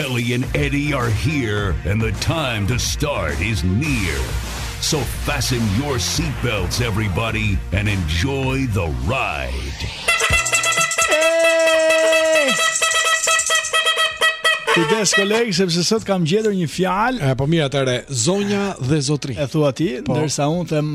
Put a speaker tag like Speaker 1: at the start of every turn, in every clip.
Speaker 1: Kelly and Eddie are here, and the time to start is near. So fasten your seatbelts, everybody, and enjoy the ride.
Speaker 2: Kujdes kolegë, sepse sot kam gjetur një fjalë.
Speaker 3: Po mirë atëhere, zonja dhe zotërinj.
Speaker 2: E thua ti,
Speaker 3: po.
Speaker 2: ndërsa unë them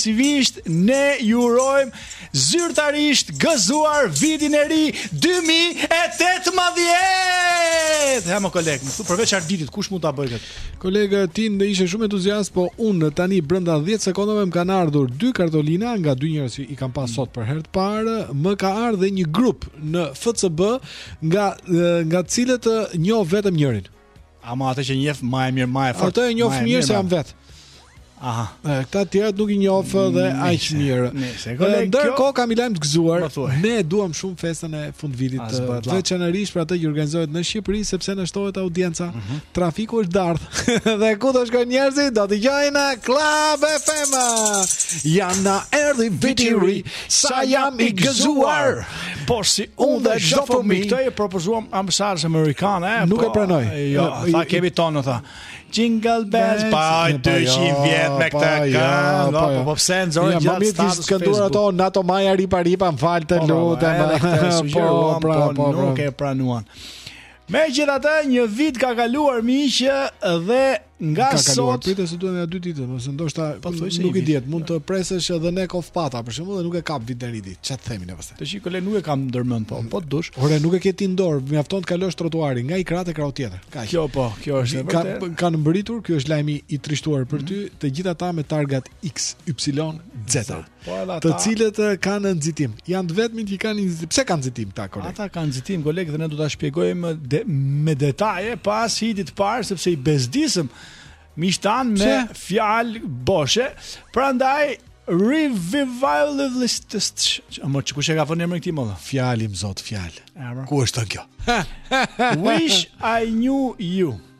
Speaker 2: progresivisht ne ju urojmë zyrtarisht gëzuar vitin e ri 2018. Ha më koleg, më thuaj përveç Arditit, kush mund ta bëjë këtë?
Speaker 3: Koleg ti ishe shumë entuziast, po unë tani brenda 10 sekondave më kanë ardhur dy kartolina nga dy njerëz që i kam parë sot për herë të parë, më ka ardhur një grup në FCB nga nga të cilët njoh vetëm njërin.
Speaker 2: Ama atë që njef më e mirë, më e fortë.
Speaker 3: Atë e
Speaker 2: njof
Speaker 3: mirë se jam vet.
Speaker 2: Aha.
Speaker 3: Këta të tjerë nuk i njoh dhe aq mirë. Ndërkohë kam një lajm të gëzuar, ne e duam shumë festën e fundvitit veçanërisht për atë që organizohet në Shqipëri sepse na shtohet audienca.
Speaker 2: Mhm.
Speaker 3: Trafiku është dardhë. Dhe ku do shkojnë njerëzit? Do dëgjojnë Club FM. Ja na erdhi viti i ri, sa jam i gëzuar.
Speaker 2: Po si unë dhe çdo fëmi, këtë ia propozuam ambasadës amerikane, eh,
Speaker 3: nuk
Speaker 2: po,
Speaker 3: e pranoi.
Speaker 2: Jo, tha kemi tonën tha. Jingle bells, pa 200
Speaker 3: jo,
Speaker 2: vjet me këtë
Speaker 3: jo,
Speaker 2: këngë,
Speaker 3: po,
Speaker 2: po, po pse nxorë gjatë status.
Speaker 3: Ja, më kënduar ato në ato maja ripa ripa më fal të lutem. Po, pra,
Speaker 2: po,
Speaker 3: po,
Speaker 2: nuk e pranuan. Megjithatë një vit ka kaluar miq dhe Nga
Speaker 3: ka kaluar
Speaker 2: sot...
Speaker 3: prit se duhen edhe nja dy ditë, se ndoshta
Speaker 2: po, nuk,
Speaker 3: nuk
Speaker 2: i
Speaker 3: dihet, mund të presësh edhe ne kof pata për shembull dhe nuk e kap vitin e ri dot. Ça themi ne pastaj.
Speaker 2: Tash koleg nuk e kam ndërmend po, po dush.
Speaker 3: Ore nuk e ke ti në dorë, mjafton të kalosh trotuarin nga një krah te krahu tjetër. Kaq.
Speaker 2: Kjo po, kjo është e vërtetë.
Speaker 3: Ka kanë mbërritur, ky është lajmi i trishtuar për ty, të gjithë ata me targat XYZ.
Speaker 2: Po edhe ata.
Speaker 3: Të cilët kanë nxitim. Janë të vetmit që kanë nxitim. Pse kanë nxitim ata koleg?
Speaker 2: Ata kanë nxitim koleg dhe ne do ta shpjegojmë de, me detaje pas hitit të parë sepse i bezdisëm miqtë tanë
Speaker 3: me
Speaker 2: fjalë boshe. Prandaj Revivalist Ama kush ia ka vënë emrin këtij more?
Speaker 3: Fjalë, im zot, fjalë. Ku është kjo?
Speaker 2: Wish I knew you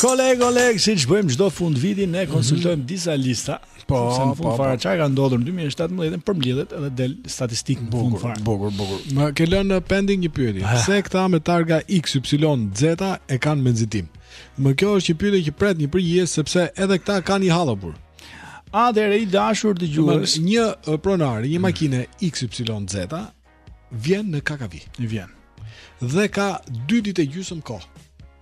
Speaker 4: Koleg, koleg, siç bëjmë çdo fundviti, ne mhm. konsultojmë disa lista
Speaker 3: Po,
Speaker 4: po, fund
Speaker 3: po, fara
Speaker 4: çka ka ndodhur në 2017 përmblidhet edhe del statistikë në fund fare.
Speaker 3: Bukur, bukur. Më ke lënë pending një pyetje.
Speaker 4: Ah.
Speaker 3: Pse këta me targa XYZ e kanë me nxitim? Më kjo është një pyetje që pret një përgjigje sepse edhe këta kanë një hall hapur.
Speaker 4: Atëherë i dashur dëgjues,
Speaker 3: një pronar i një makine XYZ vjen në
Speaker 4: Kakavi. Vjen.
Speaker 3: Dhe ka dy ditë e gjysmë kohë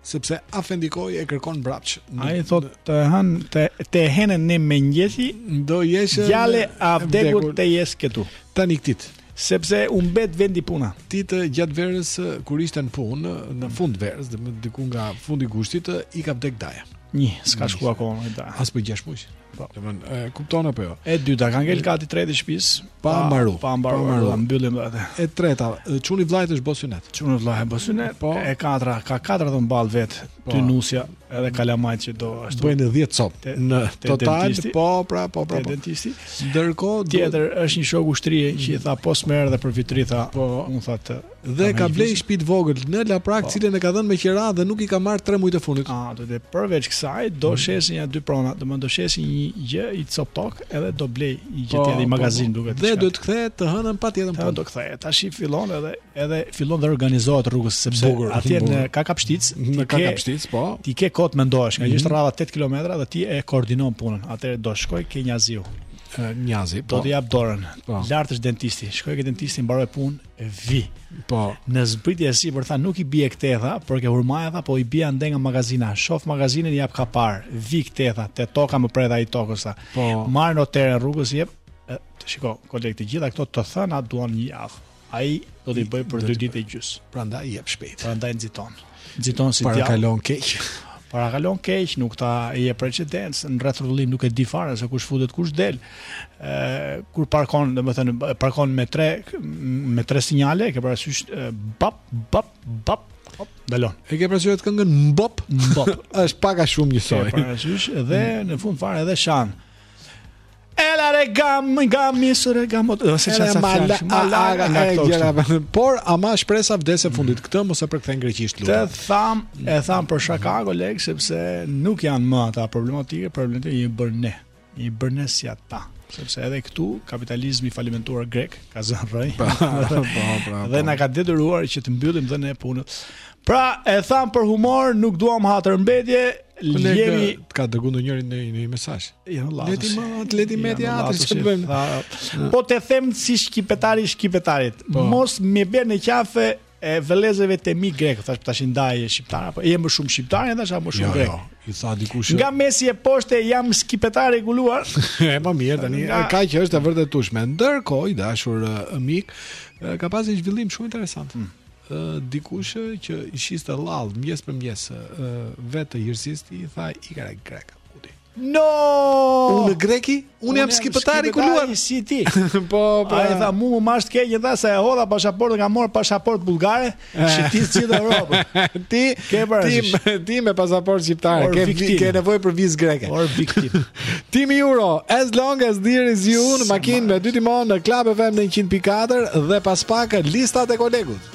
Speaker 3: sepse afendikoi e kërkon mbrapsht.
Speaker 4: Ai thot të hënën, të hënën në mëngjesi
Speaker 3: do jesh
Speaker 4: gjallë a vdekur të jesh këtu.
Speaker 3: Tani këtij.
Speaker 4: Sepse u mbet vendi i
Speaker 3: punës. Këtij gjatë verës kur ishte në punë, në fund verës, domethënë diku nga fundi gushtit, i ka vdek daja.
Speaker 4: Një, s'ka shku akoma te daja.
Speaker 3: As për gjashtë muj.
Speaker 4: Po.
Speaker 3: Do të e kupton apo jo?
Speaker 4: E dyta ka ngel kati i tretë i shtëpis,
Speaker 3: pa mbaru.
Speaker 4: Pa mbaru, pa mbaru. Mbyllim atë.
Speaker 3: E treta, çuni i vllait është bo
Speaker 4: synet. Çuni i vllait bo synet.
Speaker 3: Po.
Speaker 4: E katra, ka katër dhëmballë vet,
Speaker 3: po.
Speaker 4: ty nusja. Edhe kalamajt që do ashtu.
Speaker 3: Bëjnë 10 cop.
Speaker 4: Te,
Speaker 3: në total
Speaker 4: dentisti,
Speaker 3: po pra po pra.
Speaker 4: Te
Speaker 3: po.
Speaker 4: dentisti.
Speaker 3: Ndërkohë
Speaker 4: tjetër do... është një shok ushtrie që i tha po s'm'erdhe për vit ri tha
Speaker 3: po
Speaker 4: un tha të
Speaker 3: dhe ka ble
Speaker 4: një
Speaker 3: shtëpi të vogël në Laprak,
Speaker 4: po.
Speaker 3: të cilën e ka dhënë me qira dhe nuk i ka marr 3 muaj të fundit.
Speaker 4: Ah, do të përveç kësaj do mm. shesi nja dy prona, do më do shesi një gjë, një cop tok edhe do blej një gjë po, tjetër i po, magazin po, duket.
Speaker 3: Dhe do të kthehet të hënën patjetër po.
Speaker 4: Do kthehet. Tash i fillon edhe edhe fillon dhe organizohet rrugës sepse
Speaker 3: bugur,
Speaker 4: atje në Ka Kapshtic,
Speaker 3: në Kapshtic po.
Speaker 4: Ti ke kohë t'mendohesh, nga mm
Speaker 3: -hmm.
Speaker 4: është radha 8 kilometra dhe ti e koordinon punën. Atëherë do shkoj ke Njaziu.
Speaker 3: Njazi, po.
Speaker 4: Do të jap dorën.
Speaker 3: Po.
Speaker 4: Lart është dentisti. Shkoj ke dentisti, mbaroj punë, vi.
Speaker 3: Po.
Speaker 4: Në zbritje e sipër tha nuk i bie ktetha, por ke hurmaja tha po i bie ande nga magazina. Shof magazinën i jap kaparë. Vi ktetha, te toka më pret ai i tokës tha.
Speaker 3: Po.
Speaker 4: Marr noterën rrugës jep. Shiko, koleg të gjitha këto të thëna duan një javë. Ai do t'i bëj për dy ditë e gjys.
Speaker 3: Prandaj jep shpejt.
Speaker 4: Prandaj nxiton. Nxiton si
Speaker 3: parakalon keq.
Speaker 4: Parakalon keq, nuk ta jep precedencë, në rrethrrotullim nuk e di fare se kush futet, kush del. Ë kur parkon, domethënë parkon me tre me tre sinjale, ke parasysh bap bap bap Hop, dalon.
Speaker 3: E ke parasysh këngën Mbop?
Speaker 4: Mbop.
Speaker 3: Është pak a shumë njësoj.
Speaker 4: Ke parasysh dhe në fund fare edhe shan. Ela re gam, gam misur e gam. Di se
Speaker 3: çfarë
Speaker 4: fjalë.
Speaker 3: Malaka
Speaker 4: nga këto
Speaker 3: gjëra, por ama shpresa vdes e fundit këtë mos e përkthe në
Speaker 4: greqisht
Speaker 3: lutem.
Speaker 4: Të tham, e tham për shaka koleg sepse nuk janë më ata problematike, problemet i bëjmë ne. I bëjmë ne si ata sepse edhe këtu kapitalizmi i falimentuar grek ka zënë rrënjë.
Speaker 3: Po, po, po.
Speaker 4: Dhe na ka detyruar që të mbyllim dhe ne punët. Pra, e tham për humor, nuk duam hatërmbetje,
Speaker 3: Lëri
Speaker 4: të
Speaker 3: ka dërguar ndonjëri ndonjë mesazh.
Speaker 4: Jo, le
Speaker 3: ti më, le ti
Speaker 4: më
Speaker 3: dia
Speaker 4: atë
Speaker 3: që bëjmë.
Speaker 4: Po të them si shkipetari i shkipetarit,
Speaker 3: po.
Speaker 4: mos më bjer në qafë vëllezërve të mi grekë, thash tash ndaj shqiptar apo jam më shumë shqiptar, tash apo shumë
Speaker 3: jo,
Speaker 4: grek.
Speaker 3: Jo, jo, i tha dikush.
Speaker 4: Nga mesi e poshtë jam skipëtar i kulluar.
Speaker 3: e më mirë tani,
Speaker 4: nga...
Speaker 3: ka që është e vërtetueshme. Ndërkohë, i dashur mik, ka pasur një zhvillim shumë interesant.
Speaker 4: Hmm.
Speaker 3: ë dikush që i shiste hallvë mëngjes për mëngjes vetë të Jirsis i tha i ka grek kuti.
Speaker 4: No!
Speaker 3: Unë greki, unë jam shqiptar i kuluar
Speaker 4: si ti.
Speaker 3: po, po.
Speaker 4: Ai tha muah, ma ç' të keq, tha se e hodha pasaportën kam marrë pasaportë bullgare, si ti, si në Europë.
Speaker 3: ti
Speaker 4: ke
Speaker 3: ti, ti me pasaportë shqiptare, ke ke nevojë për vizë greke.
Speaker 4: Or viktim.
Speaker 3: Timi Yuro, as long as there is you, në Makinë me dy timonë në Club FM në 100.4 dhe pas pak listat e kolegut.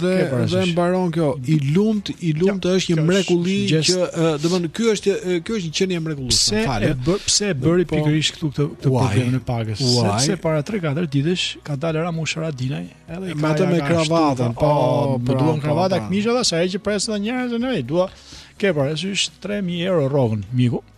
Speaker 3: dhe dhe mbaron kjo i lumt i lumt është një mrekulli që domethënë ky është ky është një qenie e
Speaker 4: mrekullueshme
Speaker 3: fal
Speaker 4: e bër pse e bëri
Speaker 3: po-
Speaker 4: pikërisht këtu këtë këtë problemin e pagës sepse para 3-4 ditësh ka dalë Ramush Haradinaj edhe
Speaker 3: me atë me kravatën po
Speaker 4: më
Speaker 3: pra,
Speaker 4: duan
Speaker 3: pra,
Speaker 4: kravata
Speaker 3: pra.
Speaker 4: këmishë tha se unë pres tha njerëz në ai dua ke parasysh 3000 euro rrogën miku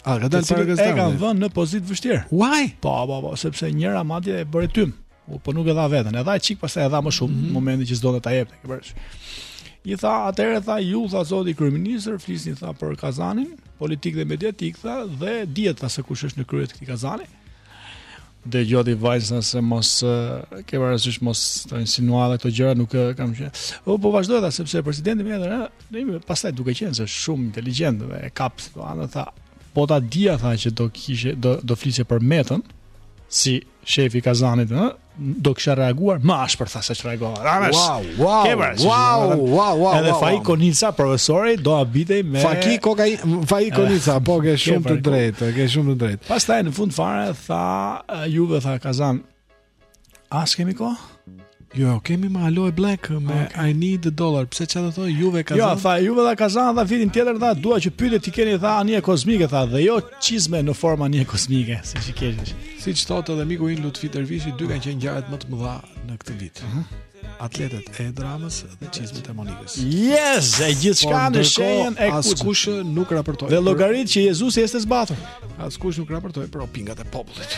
Speaker 3: A ka dalë para
Speaker 4: gazetarëve? E kanë vënë në pozitë vështirë.
Speaker 3: Why?
Speaker 4: Po, po, po, sepse njëra madje e bëri tym. Po, po nuk e dha veten, e dha çik pastaj e dha më shumë mm -hmm. momentin që s'donte ta jepte, ke parasysh. I tha, atëherë tha ju tha zoti kryeministër, flisni tha për kazanin, politik dhe mediatik tha dhe dihet tha se kush është në krye të këtij kazani. Dëgjo ti vajzë se mos ke parasysh mos të insinuar këto gjëra nuk kam që. Po po vazhdoi tha sepse presidenti më edhe, ne jemi pastaj duke qenë se shumë inteligjent dhe e kap situatën tha, po ta dija tha që do kishe do do flisje për Metën si shef i kazanit, ë, do kisha reaguar më ashpër tha se ç'reagova.
Speaker 3: Wow, wow, wow, wow, wow, wow.
Speaker 4: Edhe
Speaker 3: Faik
Speaker 4: Konica profesori do habitej me
Speaker 3: Faki Koka Faik Konica, po ke shumë të drejtë, ke shumë të drejtë.
Speaker 4: Pastaj në fund fare Tha, juve të kazanit, a s'kemi ko?
Speaker 3: Jo, kemi me Aloe Black, me okay. I Need a Dollar, pse ç'do thoje, juve o
Speaker 4: kazan?
Speaker 3: Jo,
Speaker 4: tha, juve të kazanit, tha, vitin tjetër, tha, dua që pyetjet t'i keni, tha, anije kozmike, tha, dhe jo çizme në formë anije kozmike, si që keshë.
Speaker 3: Siç thotë edhe miku im Lutfi Dervishi, dy kanë qenë ngjarjet më të mëdha në këtë vit. Uh mhm. -huh. atletet e Ramës dhe çizmet e Monikës.
Speaker 4: Yes, dhe gjithçka në shenjën e kryqit.
Speaker 3: Askush nuk raportoi.
Speaker 4: Dhe llogarit që Jezusi ishte zbathur.
Speaker 3: Askush nuk raportoi për opingat e popullit.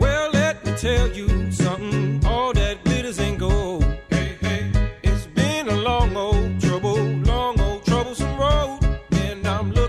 Speaker 5: Well, let me tell you something. All that glitters ain't gold. It's been a long old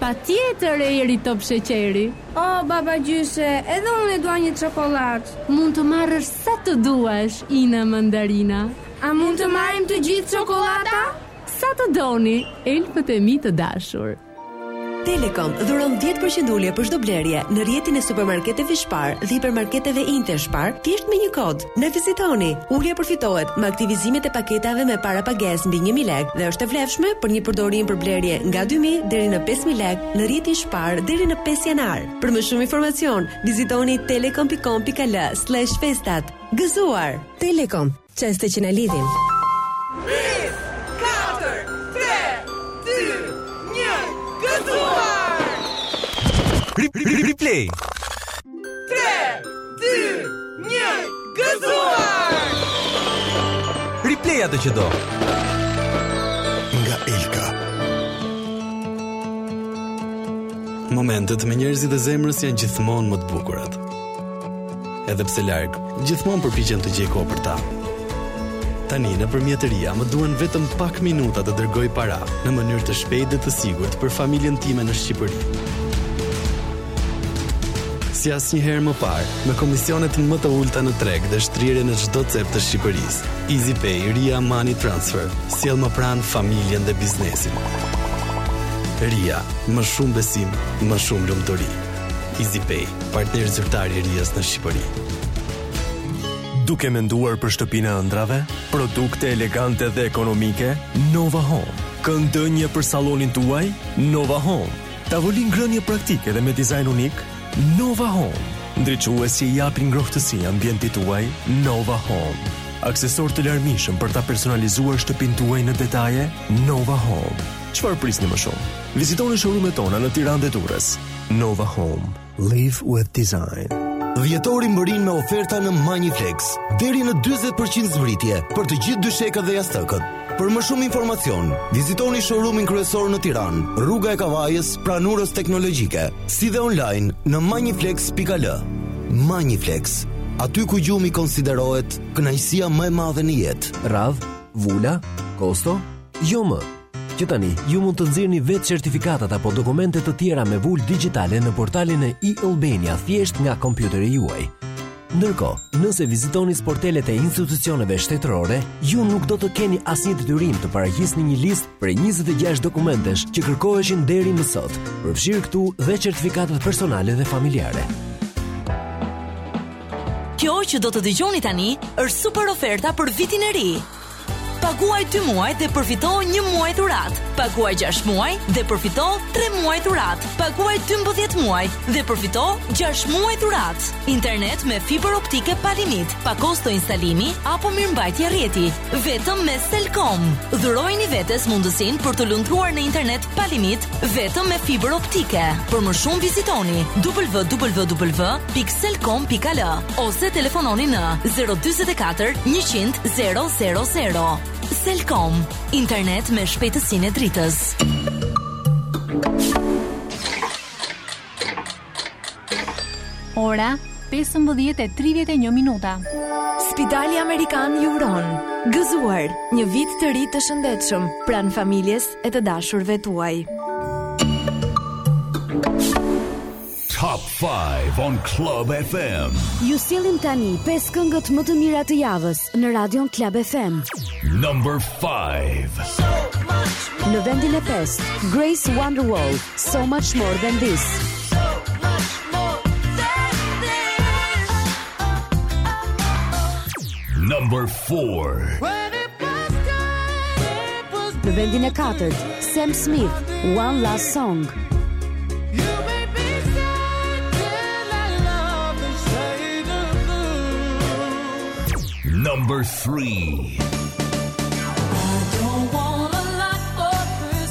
Speaker 6: Patjetër, Eri top sheqeri.
Speaker 7: O babagjysh, edhe unë e dua një çokollatë.
Speaker 6: Mund të marrësh sa të duash Ina mandarina.
Speaker 7: A mund të marrim të gjithë çokollata?
Speaker 6: Sa të doni, elfët e mi të dashur.
Speaker 8: Telekom dhuron dhjetë për qind ulje për çdo blerje në rrjetin e supermarketeve Spar dhe hipermarketeve Interspar thjesht me një kod. Na vizitoni! Ulja përfitohet me aktivizimet e paketave me parapagesë mbi një mijë lekë dhe është e vlefshme për një përdorim për blerje nga dy mijë deri në pesë mijë lekë në rrjetin Spar deri në pesë janar. Për më shumë informacion, vizitoni telekom.com.al slash festat. Gëzuar! Telekom, çaste që na lidhin.
Speaker 2: Replay. 2 1 Gëzuar! Replay atë që do.
Speaker 9: Nga Elka.
Speaker 10: Momentet me njerëzit e zemrës janë gjithmonë më të bukurat. Edhe pse larg, gjithmonë përpiqem të gjej kohë për ta. Tani nëpërmjet Ria më duen vetëm pak minuta të dërgoj para në mënyrë të shpejtë dhe të sigurt për familjen time në Shqipëri. Si asnjëherë më parë, me komisionet më të ulëta në treg dhe shtrirje në çdo cep të Shqipërisë, EasyPay Ria Money Transfer sjell më pranë familjen dhe biznesin. Ria, më shumë besim, më shumë lumturi. EasyPay, partner zyrtar i Rias në Shqipëri.
Speaker 11: Duke menduar për shtëpinë e ëndrrave, produkte elegante dhe ekonomike, Nova Home. Kënd ndenjeje për sallonin tuaj? Nova Home Tavolinë ngrënie praktike dhe me dizajn unik Nova Home. Ndriçues që i japin ngrohtësi ambientit tuaj Nova Home. Aksesorë të larmishëm për ta personalizuar shtëpinë tuaj në detaje Nova Home. Çfarë prisni më shumë? Vizitoni showroom-et tona në Tiranë dhe Durrës. Nova Home.
Speaker 9: Live with Design. Dhjetori mbërrin me oferta në Magniflex, deri në 40% zbritje për të gjithë dyshekët dhe jastëkët. Për më shumë informacion, vizitoni showroomin kryesor në Tiranë, Rruga e Kavajës, pranë Urës Teknologjike, si dhe online në magniflex.al. Magniflex, aty ku gjumi konsiderohet kënaqësia më e madhe në jetë.
Speaker 12: Radhë, vula, kosto, jo më. Që tani, ju mund të nxirrni vetë certifikatat apo dokumente të tjera me vulë digjitale në portalin e-Albania thjesht nga kompjuteri juaj. Ndërkohë, nëse vizitoni sportelet e institucioneve shtetërore, ju nuk do të keni asnjë detyrim të paraqisni një listë prej 26 dokumentesh që kërkoheshin deri më sot, përfshirë këtu dhe certifikatat personale dhe familjare.
Speaker 13: Kjo që do të dëgjoni tani është super oferta për vitin e ri. Paguaj dy muaj dhe përfito një muaj dhuratë. Paguaj 6 muaj dhe përfito 3 muaj dhuratë. Paguaj 12 muaj dhe përfito 6 muaj dhuratë. Internet me fibër optike pa limit, pa kosto instalimi apo mirëmbajtje rrjeti, vetëm me Selcom. Dhurojini vetes mundësinë për të lundruar në internet pa limit vetëm me fibër optike. Për më shumë vizitoni www.selcom.al ose telefononi në 044 100 000. Selcom, internet me shpejtësinë e dritës.
Speaker 6: Ora 15:31 minuta.
Speaker 14: Spitali Amerikan ju uron gëzuar një vit të ri të shëndetshëm pranë familjes e të dashurve tuaj.
Speaker 2: Top 5 on Club FM.
Speaker 1: Ju sjellim tani pesë këngët më të mira të javës në Radion Club FM.
Speaker 2: Number 5.
Speaker 1: Në vendin e 5, Grace Wonderwall. So much more than this.
Speaker 2: Number 4.
Speaker 1: Në vendin e katërt, Sam Smith, One Last Song.
Speaker 2: Number 3.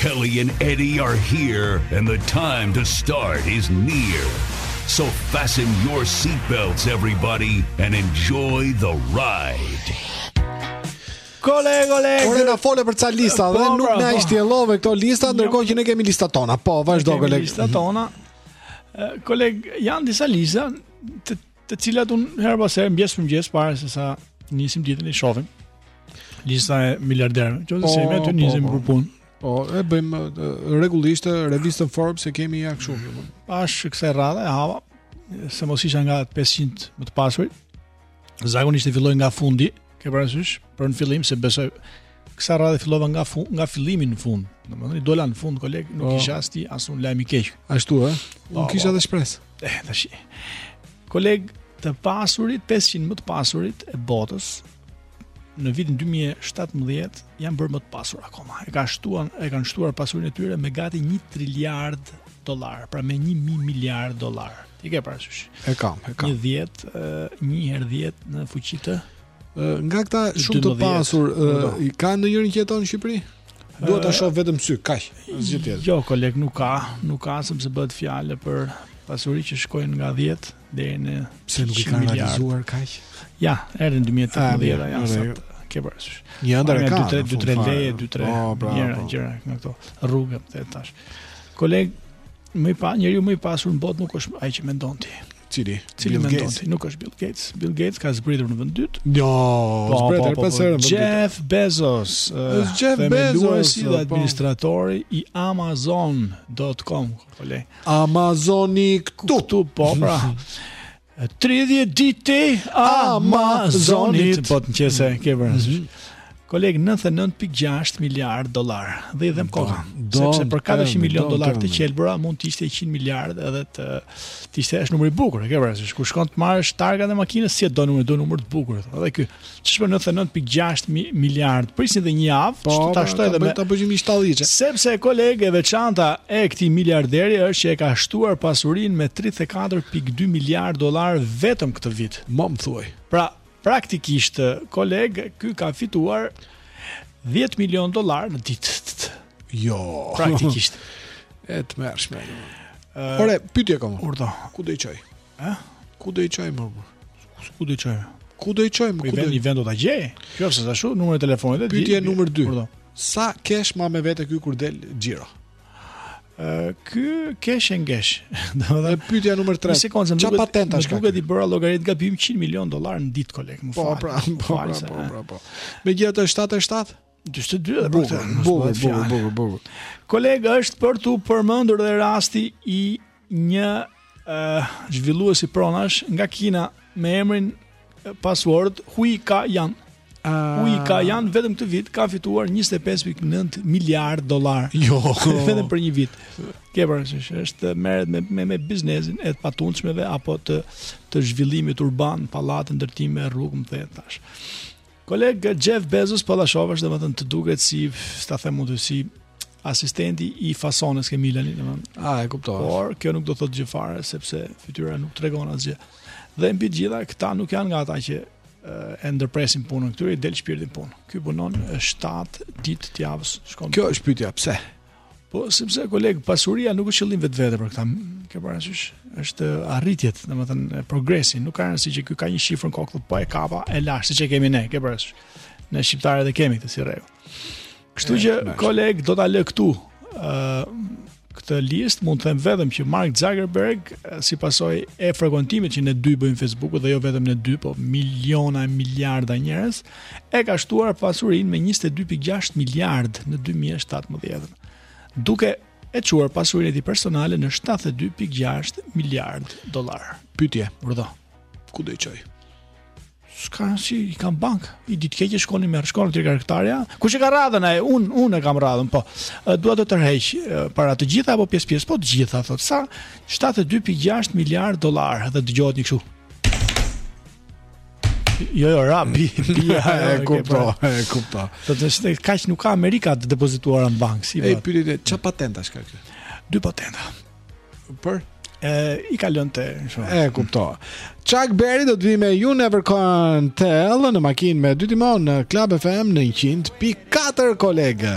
Speaker 15: Kelly and
Speaker 2: Eddie are here and the time to start is near. So fasten your seatbelts everybody and enjoy the ride.
Speaker 4: Koleg, koleg.
Speaker 3: Ora na fole për ca lista
Speaker 4: po,
Speaker 3: dhe nuk
Speaker 4: pra,
Speaker 3: na
Speaker 4: po.
Speaker 3: i shtjellove këto lista jo. ndërkohë që ne kemi listat tona. Po, vazhdo koleg.
Speaker 4: Listat tona. Koleg, janë disa lista të të cilat unë herë pas here në mëngjes para se sa nisim ditën i shohim. Lista e miliarderëve. Qoftë po, se jemi aty po, nisim po. për punë.
Speaker 3: Po, e bëjmë rregullisht revistën Forbes e kemi ja kështu.
Speaker 4: Pashë kësaj radhe e hapa se mos isha nga 500 më të pasurit. Zakonisht e filloj nga fundi, Ke parasysh për në fillim se besoj kësaj radhe fillova nga fu, nga fillimi në fund. Domethënë dola në fund koleg, nuk
Speaker 3: oh.
Speaker 4: kisha asnjë, as unë. Lajm i keq.
Speaker 3: Ashtu ë? Unë po, kisha
Speaker 4: po.
Speaker 3: edhe shpresë.
Speaker 4: Eh, tash. Koleg, të pasurit 500 më të pasurit e botës në vitin 2017 janë bërë më të pasur akoma. E kanë shtuar, e kanë shtuar pasurinë e tyre me gati 1 triliard dollar, pra me 1000 miliard dollar. Ti ke parasysh?
Speaker 3: E kam, e kam.
Speaker 4: Një 10, një herë 10 në fuqi të
Speaker 3: nga këta shumë të pasur, i ka ndonjërin që jeton në Shqipëri? Duhet ta shoh vetëm në sy, kaq, asgjë tjetër.
Speaker 4: Jo, koleg, nuk ka, nuk ka sepse bëhet fjalë për pasuri që shkojnë nga 10 deri në
Speaker 3: pse nuk i kanë realizuar kaq?
Speaker 4: Ja, erdhi në
Speaker 3: 2018
Speaker 4: ja, sa ke parasysh.
Speaker 3: Një
Speaker 4: ndër
Speaker 3: ka 2 3
Speaker 4: 2
Speaker 3: 3
Speaker 4: leje,
Speaker 3: 2 3
Speaker 4: gjëra nga këto rrugë të tash. Koleg, Më i pa, njeriu më i pasur në botë nuk është ai që mendon ti.
Speaker 3: Cili?
Speaker 4: Cili
Speaker 3: Bill
Speaker 4: mendon
Speaker 3: Gates.
Speaker 4: ti? Nuk është Bill Gates. Bill Gates ka zbritur në vend dytë.
Speaker 3: Jo, Po, zbret po, edhe po, pesë po. herë. vend dytë.
Speaker 4: Jeff Bezos, eh,
Speaker 3: Është Jeff
Speaker 4: themeluesi
Speaker 3: Bezos,
Speaker 4: dhe
Speaker 3: po.
Speaker 4: administratori i Amazon.com. Po le.
Speaker 3: Amazoni këtu.
Speaker 4: Këtu po pra. 30 ditë Amazonit. Po të qe se mm. ke vënë. Mm -hmm. Koleg 99.6 miliard dollar. Dhe i dhemb koka. Sepse për 400 milion dollar
Speaker 3: të
Speaker 4: qelbura mund të ishte 100 miliard edhe të ishte se është numri i bukur, e ke parasysh. Kur shkon të marrësh targat e makinës si e do numrin, do numër të bukur. Edhe ky. Ç'është për 99.6 miliard? Prisni edhe një javë,
Speaker 3: po, ç'të
Speaker 4: ta po, shtoj dhe me.
Speaker 3: Po, ta bëjmë një shtalliçe.
Speaker 4: Sepse koleg e veçanta e këtij miliarderi është që e ka shtuar pasurinë me 34.2 miliard dollar vetëm këtë vit.
Speaker 3: Mos më thuaj.
Speaker 4: Pra, praktikisht koleg, ky ka fituar 10 milion dollar në ditë.
Speaker 3: Jo,
Speaker 4: praktikisht.
Speaker 3: E tmerrshme.
Speaker 4: Uh,
Speaker 3: Ore, pyetje kam.
Speaker 4: Urdhëro.
Speaker 3: Ku do i çojë?
Speaker 4: Ë?
Speaker 3: Ku do i çojë më?
Speaker 4: Ku do i çojë?
Speaker 3: Ku do i çojë më?
Speaker 4: Ku
Speaker 3: do
Speaker 4: i vend do ta gjejë? Kjo është ashtu, numri i telefonit e di.
Speaker 3: Pyetja numër 2. Sa kesh mban me vete ky kur del xhiro?
Speaker 4: Ë, ky kesh e ngesh. Domethënë, dhe
Speaker 3: pyetja numër 3.
Speaker 4: Si konse më patent
Speaker 3: tash.
Speaker 4: Duket i bëra llogaritë gabim 100 milion dollar në ditë koleg, më
Speaker 3: po,
Speaker 4: fal.
Speaker 3: Pra, po, pra, po, pra, po, pra, po. Megjithatë
Speaker 4: 77 dysh të
Speaker 3: dy
Speaker 4: dhe për
Speaker 3: këtë
Speaker 4: ne
Speaker 3: s'bëhet
Speaker 4: fjalë. Koleg, është për t'u përmendur dhe rasti i një uh, zhvilluesi pronash nga Kina me emrin password Hui Ka Yan. Uh, Hui Ka Yan vetëm këtë vit ka fituar 25.9 miliard dollar.
Speaker 3: Jo,
Speaker 4: vetëm për një vit. Ke parasysh, është merret me me, me biznesin e patundshmeve apo të të zhvillimit urban, pallate, ndërtime, rrugë, domethënë tash. Koleg Jeff Bezos po ta shohësh domethënë të duket si ta them unë si asistenti i fasonës ke Milani, domethënë.
Speaker 3: Ah, e kuptoj.
Speaker 4: Por kjo nuk do thotë gjë fare sepse fytyra nuk tregon asgjë. Dhe mbi të gjitha këta nuk janë nga ata që e ndërpresin punën këtyre i del shpirti në punë. Ky punon 7 ditë të javës shkon.
Speaker 3: Kjo është pyetja, pse?
Speaker 4: Po, sepse, koleg, pasuria nuk është qëllim në vetvete për këta, ke parasysh, është arritjet, domethënë, progresi, nuk ka rëndësi që ky ka një shifër në kokë, po e kapa, e lashë, siç e kemi ne, ke parasysh, ne shqiptarët e kemi këtë si rregull. Kështu që, koleg, do ta lë këtu, këtë listë, mund të them vetëm që Mark Zuckerberg, si pasojë e frekuentimit që ne dy bëjmë Facebook, dhe jo vetëm ne dy, po miliona e miliarda njerëz, e ka shtuar pasurinë me 22.6 miliardë në 2017, duke e çuar pasurinë e tij personale në 72.6 miliardë dollarë.
Speaker 3: Pyetje,
Speaker 4: urdhëro.
Speaker 3: Ku do i çojë?
Speaker 4: S'ka si i ka në bankë, i ditë keqe shkon i merr shkon tek arkëtarja. Kush e ka radhën ai? Unë unë e kam radhën, po. Dua të tërheq para të gjitha apo pjesë pjesë, po të gjitha thotë sa 72.6 miliard dollar dhe dëgjohet një kështu. Jo, jo, ra, bi, bi, ja,
Speaker 3: e jo, kupto, pra. e kupto.
Speaker 4: Të të shte, kaq nuk ka Amerika të depozituara në bankë, si
Speaker 3: E,
Speaker 4: pyri
Speaker 3: dhe, qa patenta shka kjo?
Speaker 4: Dy patenta.
Speaker 3: Për?
Speaker 4: E, i ka lënë të shumë.
Speaker 3: E, kupto. Chuck Berry do të vijë me You Never Can Tell në makinë me dy timona në Club FM në 100.4 kolegë.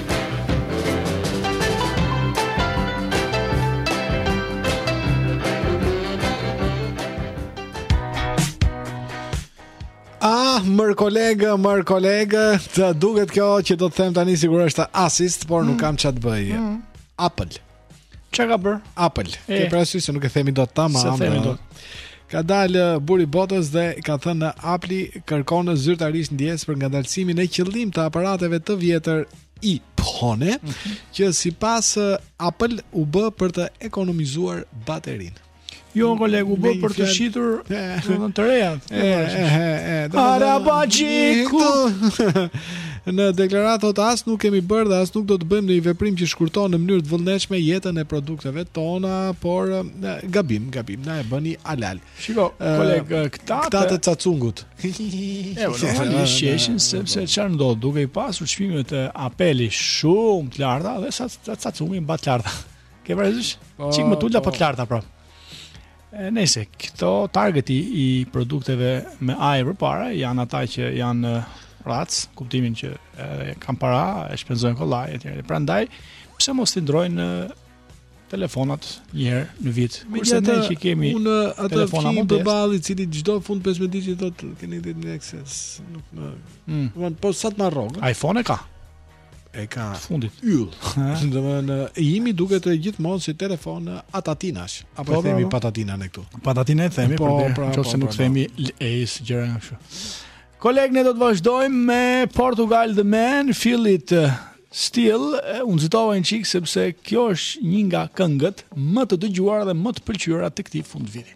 Speaker 3: Ah, mër kolegë, mër kolegë, të duket kjo që do të them tani sikur është asist, por nuk mm. kam ça të bëj.
Speaker 4: Mm.
Speaker 3: Apple.
Speaker 4: Çka ka bër?
Speaker 3: Apple. Ke parasysh se nuk e themi dot tamam.
Speaker 4: S'e themi dot.
Speaker 3: Ka dalë uh, burri i botës dhe ka thënë uh, Apple kërkon në uh, zyrtarisht ndjesë për ngadalësimin me qëllim të aparateve të vjetër iPhone,
Speaker 4: mm -hmm.
Speaker 3: që sipas Apple u bë për të ekonomizuar baterinë.
Speaker 4: Jo kolegu,
Speaker 3: po bë
Speaker 4: për të shitur, domethënë të reja. Arabaçiku.
Speaker 3: Në deklaratë thotë as nuk kemi bërë dhe as nuk do të bëjmë ndonjë veprim që shkurton në mënyrë të vullnetshme jetën e produkteve tona, por gabim, gabim, na e bëni hallall.
Speaker 4: Shiko, koleg, këta
Speaker 3: këta të cacungut.
Speaker 4: E vëllai sheshin sepse çfarë ndodh, duke i pasur çmimet e Apple-it shumë të larta dhe sa cacungi mba të larta. Ke parasysh?
Speaker 3: Po,
Speaker 4: Çik më të ulta
Speaker 3: po,
Speaker 4: po të larta pra. Nëse këto targeti i produkteve me ajër përpara janë ata që janë rac, kuptimin që e, kanë para, e shpenzojnë kollaj etj. Prandaj pse mos t'i ndërrojnë telefonat një herë në vit. Kurse ne që kemi
Speaker 3: unë atë
Speaker 4: telefona
Speaker 3: më
Speaker 4: të
Speaker 3: balli i cili çdo fund 15 ditë që thotë keni ditë në excess, nuk më.
Speaker 4: Mm.
Speaker 3: Po sa të marr rrogën?
Speaker 4: iPhone e ka.
Speaker 3: e ka
Speaker 4: fundit
Speaker 3: yll. Domethënë jemi duke të gjithmonë si telefon patatinash apo
Speaker 4: po,
Speaker 3: e themi
Speaker 4: po, po.
Speaker 3: patatina ne këtu.
Speaker 4: Patatina e themi,
Speaker 3: po, pra,
Speaker 4: po, pra,
Speaker 3: po,
Speaker 4: pra,
Speaker 3: nuk
Speaker 4: themi ejs gjëra nga kështu. Kolegë, ne do të vazhdojmë me Portugal the Man, Feel It eh, Still, eh, unë hezitova një çikë sepse kjo është një nga këngët më të dëgjuara dhe më të pëlqyera të këtij
Speaker 16: fundviti.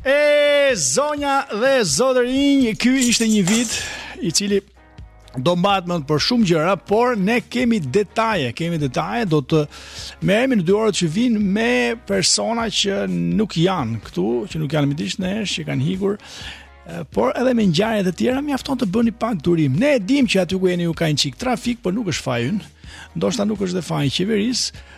Speaker 4: E zonja dhe zotërinj, ky ishte një vit i cili do mbahet mend për shumë gjëra, por ne kemi detaje, kemi detaje, do të merremi në dy orët që vijnë me persona që nuk janë këtu, që nuk janë midis nesh, që kanë ikur por edhe me ngjarje të tjera mjafton të bëni pak durim. Ne e dimë që aty ku jeni ju ka një çik trafik, por nuk është faji ynë. Ndoshta nuk është dhe faji i qeverisë,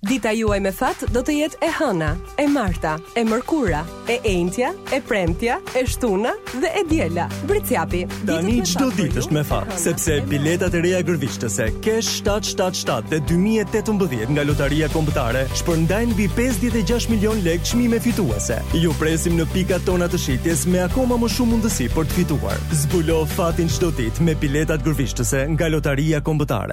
Speaker 17: Dita juaj me fat do të jetë e hëna, e marta, e mërkura, e enjtja, e premtja, e shtuna dhe e diela. Bricjapi.
Speaker 12: Tani çdo ditë është me fat, sepse biletat e reja gërvishtëse Cash 777 dhe 2018 nga Lotaria Kombëtare shpërndajnë mbi 56 milion lekë çmime fituese. Ju presim në pikat tona të shitjes me akoma më shumë mundësi për të fituar. Zbulo fatin çdo ditë me biletat gërvishtëse nga Lotaria Kombëtare.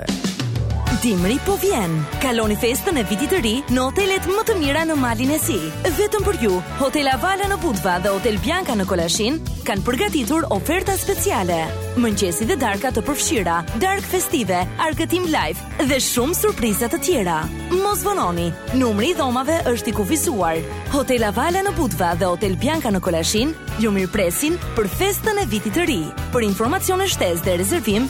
Speaker 13: Dimri po vjen. Kaloni festën e vitit të ri në hotelet më të mira në Malin e Zi. Vetëm për ju, Hotel Avala në Budva dhe Hotel Bianca në Kolashin kanë përgatitur oferta speciale. Mëngjesi dhe darka të përfshira, darkë festive, argëtim live dhe shumë surpriza të tjera. Mos vononi, numri i dhomave është i kufizuar. Hotel Avala në Budva dhe Hotel Bianca në Kolashin ju mirëpresin për festën e vitit të ri. Për informacione shtesë dhe rezervim,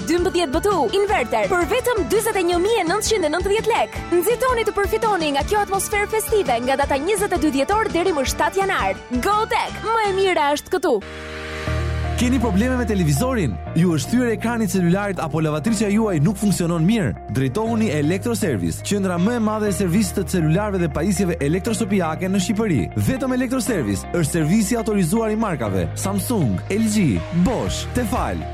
Speaker 18: 12 BTU inverter për vetëm 41990 lekë. Nxitoni të përfitoni nga kjo atmosferë festive nga data 22 dhjetor deri më 7 janar. Go Tech, më e mira është këtu.
Speaker 6: Keni probleme me televizorin? Ju është thyer ekrani i celularit apo lavatriçja juaj nuk funksionon mirë? Drejtohuni Electro Service, qendra më e madhe e servisit të celularëve dhe pajisjeve elektroshtëpiake në Shqipëri. Vetëm Electro Service është servisi autorizuar i markave Samsung, LG, Bosch, Tefal.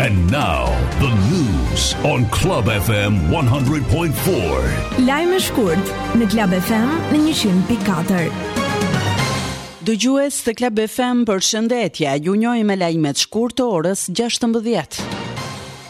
Speaker 1: And now the news on Club FM 100.4.
Speaker 19: Lajme shkurt në Club FM në 100.4.
Speaker 20: Dëgjues të Club FM përshëndetje, ju njohim me lajmet shkurt të orës 16.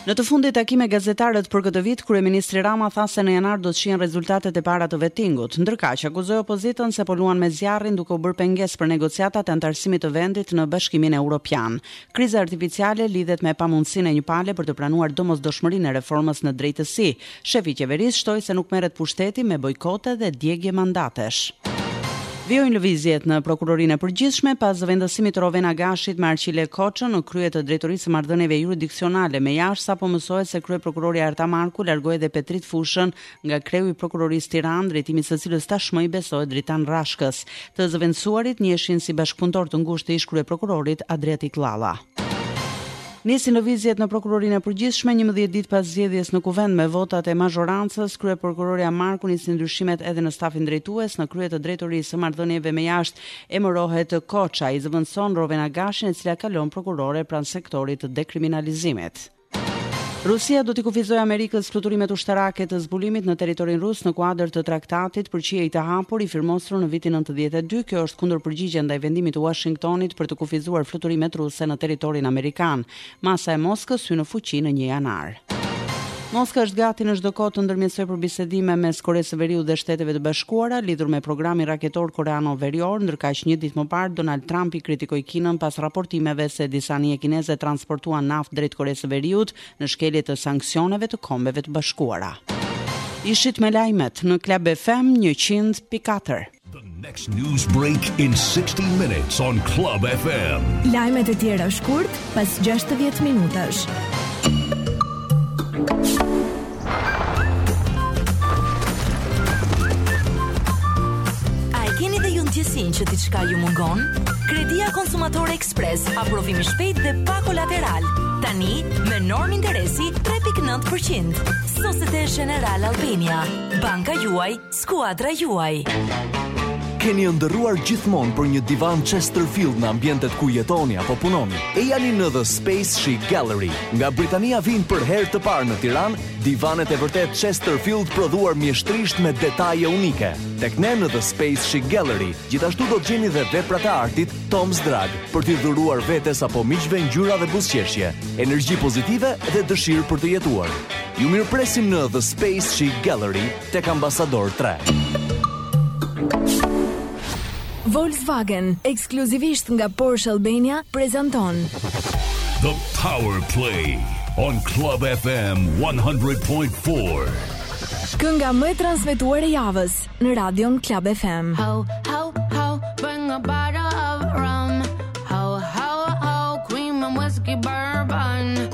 Speaker 20: Në të fundit takim me gazetarët për këtë vit, kryeministri Rama tha se në janar do të shihen rezultatet e para të vettingut. Ndërkaq, akuzoi opozitën se po luan me zjarrin duke u bërë pengesë për negociatat e anëtarësimit të vendit në Bashkimin Evropian. Kriza artificiale lidhet me pamundësinë e një pale për të pranuar domosdoshmërinë e reformës në drejtësi. Shefi i qeverisë shtoi se nuk merret pushteti me bojkote dhe djegie mandatesh. Vijojnë lëvizjet në Prokurorinë e Përgjithshme pas zëvendësimit të Rovena Gashit me Arqile Koçën në krye të Drejtorisë së Marrëdhënieve Juridiksionale me Jashtë sapo mësohet se kryeprokurorja Arta Marku largoi edhe Petrit Fushën nga kreu i Prokurorisë Tiranë, drejtimi i së cilës tashmë i besohet Dritan Rreshkës. Të zëvendësuarit njiheshin si bashkëpunëtorë të ngushtë të ish-kryeprokurorit Adriatik Llalla. Nisin lëvizjet në Prokurorinë e Përgjithshme, njëmbëdhjetë ditë pas zgjedhjes në Kuvend me votat e mazhorancës, kryeprokurorja Marku nisi ndryshimet edhe në stafin drejtues, në krye të Drejtorisë së Marrëdhënieve me Jashtë emërohet Koça, ai zëvendëson Rovena Gashin e cila kalon prokurore pranë sektorit të dekriminalizimit. Rusia do t'i kufizojë Amerikës fluturimet ushtarake të zbulimit në territorin rus në kuadër të Traktatit për Qiej të Hapur, i firmosur në vitin nëntëdhjetë e dy, kjo është kundërpërgjigje ndaj vendimit të Uashingtonit për të kufizuar fluturimet ruse në territorin amerikan. Masa e Moskës hyn në fuqi në një janar. Moska është gati në çdo kohë të ndërmjetësojë për bisedime mes Koresë së Veriut dhe Shteteve të Bashkuara lidhur me programin raketor koreano-verior, ndërkaq një ditë më parë Donald Trump kritikoi Kinën pas raportimeve se disa anije kineze transportuan naftë drejt Koresë së Veriut në shkelje të sanksioneve të Kombeve të Bashkuara. Ishit me lajmet në Club FM 100.4.
Speaker 1: The next news break in 60 minutes on Club FM.
Speaker 19: Lajmet e tjera shkurt pas 60 minutash.
Speaker 13: A e keni dhe ju ndjesinë që diçka ju mungon? Kredia Konsumatore Express, aprovim i shpejtë dhe pa kolateral. Tani me normë interesi 3.9%. Societe Generale Albania, banka juaj. Skuadra juaj.
Speaker 12: Keni ëndërruar gjithmonë për një divan Chesterfield në ambientet ku jetoni apo punoni. Ejani në The Space Chic Gallery. Nga Britania vijnë për herë të parë në Tiranë, divanet e vërtetë Chesterfield prodhuar mjeshtrisht me detaje unike. Tek ne në The Space Chic Gallery, gjithashtu do të gjeni dhe veprat e artit Tom's Drag për t'i dhuruar vetes apo miqve ngjyra dhe buzëqeshje, energji pozitive dhe dëshirë për të jetuar. Ju mirëpresim në The Space Chic Gallery Tek Ambasador 3.
Speaker 19: Volkswagen, ekskluzivisht nga Porsche Albania, prezanton
Speaker 1: The Power Play on Club FM 100.4.
Speaker 19: Kënga më e transmetuar e javës në Radion Club FM.
Speaker 21: Ho ho ho, bring a bottle of rum. Ho ho ho, cream and whiskey bourbon.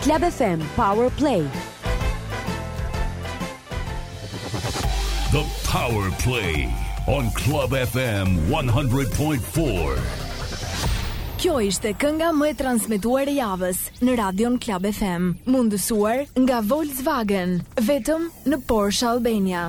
Speaker 22: Club FM Power Play.
Speaker 21: The
Speaker 1: Power Play
Speaker 2: on Club FM 100.4.
Speaker 23: Kjo ishte kënga më e transmetuar e javës në Radion Club FM, mundësuar nga Volkswagen, vetëm në Porsche Albania.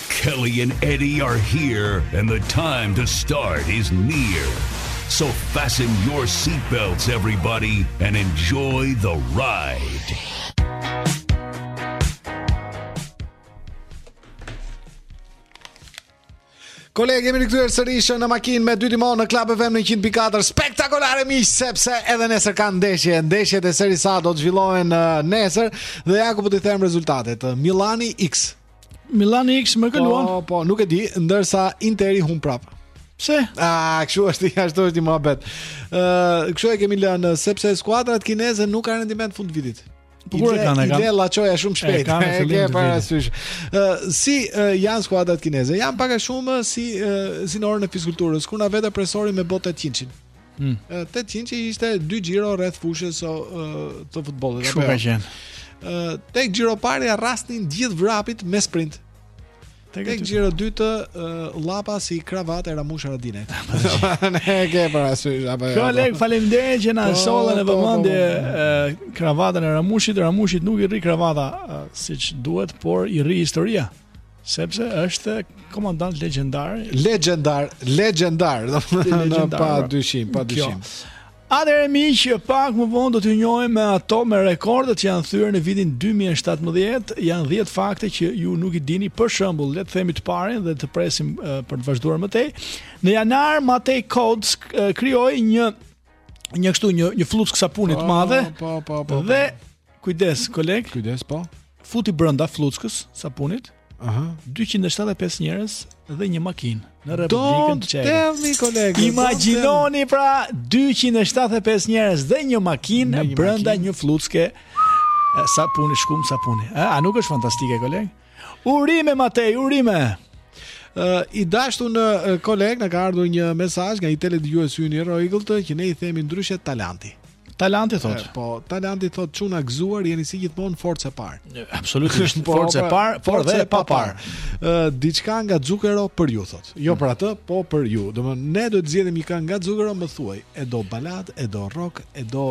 Speaker 2: Kelly and Eddie are here and the time to start is near. So fasten your seat belts everybody and enjoy the ride.
Speaker 3: Kolegë, jemi rikthyer sërish në makinë me dy timonë në Club FM në 100.4. Spektakolare miq, sepse edhe nesër kanë ndeshje. Ndeshjet e Serie A do të zhvillohen uh, nesër dhe ja ku po t'i them rezultatet. Milani X
Speaker 4: Milani iks me kë luan?
Speaker 3: Po, po, nuk e di, ndërsa Interi hum prap.
Speaker 4: Pse?
Speaker 3: Ah, kështu është, ashtu është ai muhabet. Ë, uh, kështu e kemi lënë sepse skuadrat kineze nuk kanë rendiment fund vitit.
Speaker 4: Po kur e kanë? E
Speaker 3: de, lëshoja shumë shpejt.
Speaker 4: E kanë fillim,
Speaker 3: ke parasysh. Ë, si uh, janë skuadrat kineze? Janë pak a shumë si uh, si në orën e fizkulturës, kur na vinte presori me bo 800-shin.
Speaker 4: Hmm.
Speaker 3: 800 që ishte dy xhiro rreth fushës so, të futbollit.
Speaker 4: Kështu ka
Speaker 3: jo?
Speaker 4: qenë.
Speaker 3: Tek xhiro e parë ia rrasnin gjithë vrapit me sprint.
Speaker 4: Tek
Speaker 3: xhiro e dytë llapa si kravatë e Ramush Haradinajt. E ke parasysh apo jo?
Speaker 4: Koleg, faleminderit që na
Speaker 3: po,
Speaker 4: solle në
Speaker 3: po, po,
Speaker 4: vëmendje kravatën e Ramushit. Ramushit nuk i rri kravata siç duhet, por i rri historia. Sepse është komandant legjendar.
Speaker 3: Legjendar, legjendar, domethënë pa
Speaker 4: po.
Speaker 3: dyshim, pa dyshim.
Speaker 4: Atëherë miq, pak më vonë do t'ju njohim me ato me rekordet që janë thyer në vitin 2017. Janë 10 fakte që ju nuk i dini. Për shembull, le të themi të parin dhe të presim uh, për të vazhduar më tej. Në janar Matej Kodes uh, krijoi një një kështu një një fluckë sapuni të
Speaker 3: po,
Speaker 4: madhe.
Speaker 3: Po, po, po, po.
Speaker 4: Dhe Kujdes, koleg.
Speaker 3: Kujdes, po.
Speaker 4: Futi brenda fluckës sapunit.
Speaker 3: Aha.
Speaker 4: 275 njerëz dhe një makinë në Republikën Çeke.
Speaker 3: Don't tell me koleg.
Speaker 4: Imagjinoni pra 275 njerëz dhe një makinë brenda një flucke sapuni shkum sapuni. A, a nuk është fantastike koleg? Urime Matej, urime.
Speaker 3: Uh, I dashtun uh, koleg na ka ardhur një mesazh nga një teledëgjues yni Rigelti që ne i themi ndryshe Talanti
Speaker 4: Talanti thot.
Speaker 3: E, po, talanti thot çuna gëzuar, jeni si gjithmonë forcë e parë.
Speaker 4: Absolutisht
Speaker 3: po,
Speaker 4: forcë e
Speaker 3: pra,
Speaker 4: parë, por dhe
Speaker 3: e
Speaker 4: paparë.
Speaker 3: Ë diçka nga Xukero për ju thot. Jo për atë, po për ju. Domethënë ne do të zgjedhim një këngë nga Xukero, më thuaj, e do baladë, e do rock, e do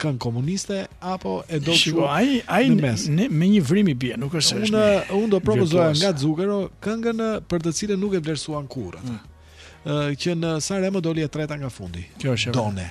Speaker 3: këngë komuniste apo e do çu?
Speaker 4: Ai ai ne me një vrimë i bie, nuk është se është.
Speaker 3: Unë unë do propozoja nga Xukero këngën për të cilën nuk e vlerësuan kurrë.
Speaker 4: Ëh,
Speaker 3: mm. që në Sanremo doli e treta nga fundi.
Speaker 4: Kjo është. Donne.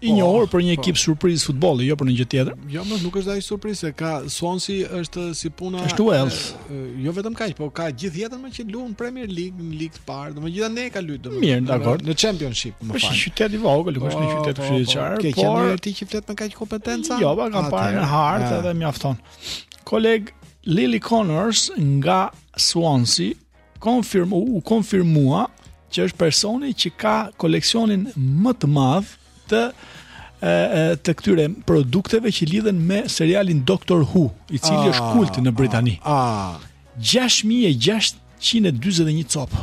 Speaker 3: i po,
Speaker 4: njohur për një
Speaker 3: po.
Speaker 4: ekip surprizë futbolli, jo për një gjë tjetër.
Speaker 3: Jo, mo nuk është ai surprizë, Swansea është si puna
Speaker 4: është Wales.
Speaker 3: Jo vetëm kaq, po ka gjithë jetën mo që luan Premier League, në ligë të parë, domethënë nuk ka luajtur domethënë.
Speaker 4: Mirë, dakor.
Speaker 3: Në Championship, më fal.
Speaker 4: Është një qytet i vogël, nuk është një po, qytet po,
Speaker 3: fshehtar,
Speaker 4: por ke
Speaker 3: qenë ti që flet me kaq kompetenca?
Speaker 4: Jo, po e kam parë në
Speaker 3: hartë
Speaker 4: edhe mjafton. Koleg Lily Connors nga Swansea Konfirm, u konfirmua që është personi që ka koleksionin më të madh të të këtyre produkteve që lidhen me serialin Doctor Who, i cili
Speaker 3: ah,
Speaker 4: është kult në Britani.
Speaker 3: Ah, ah.
Speaker 4: 6641 copë.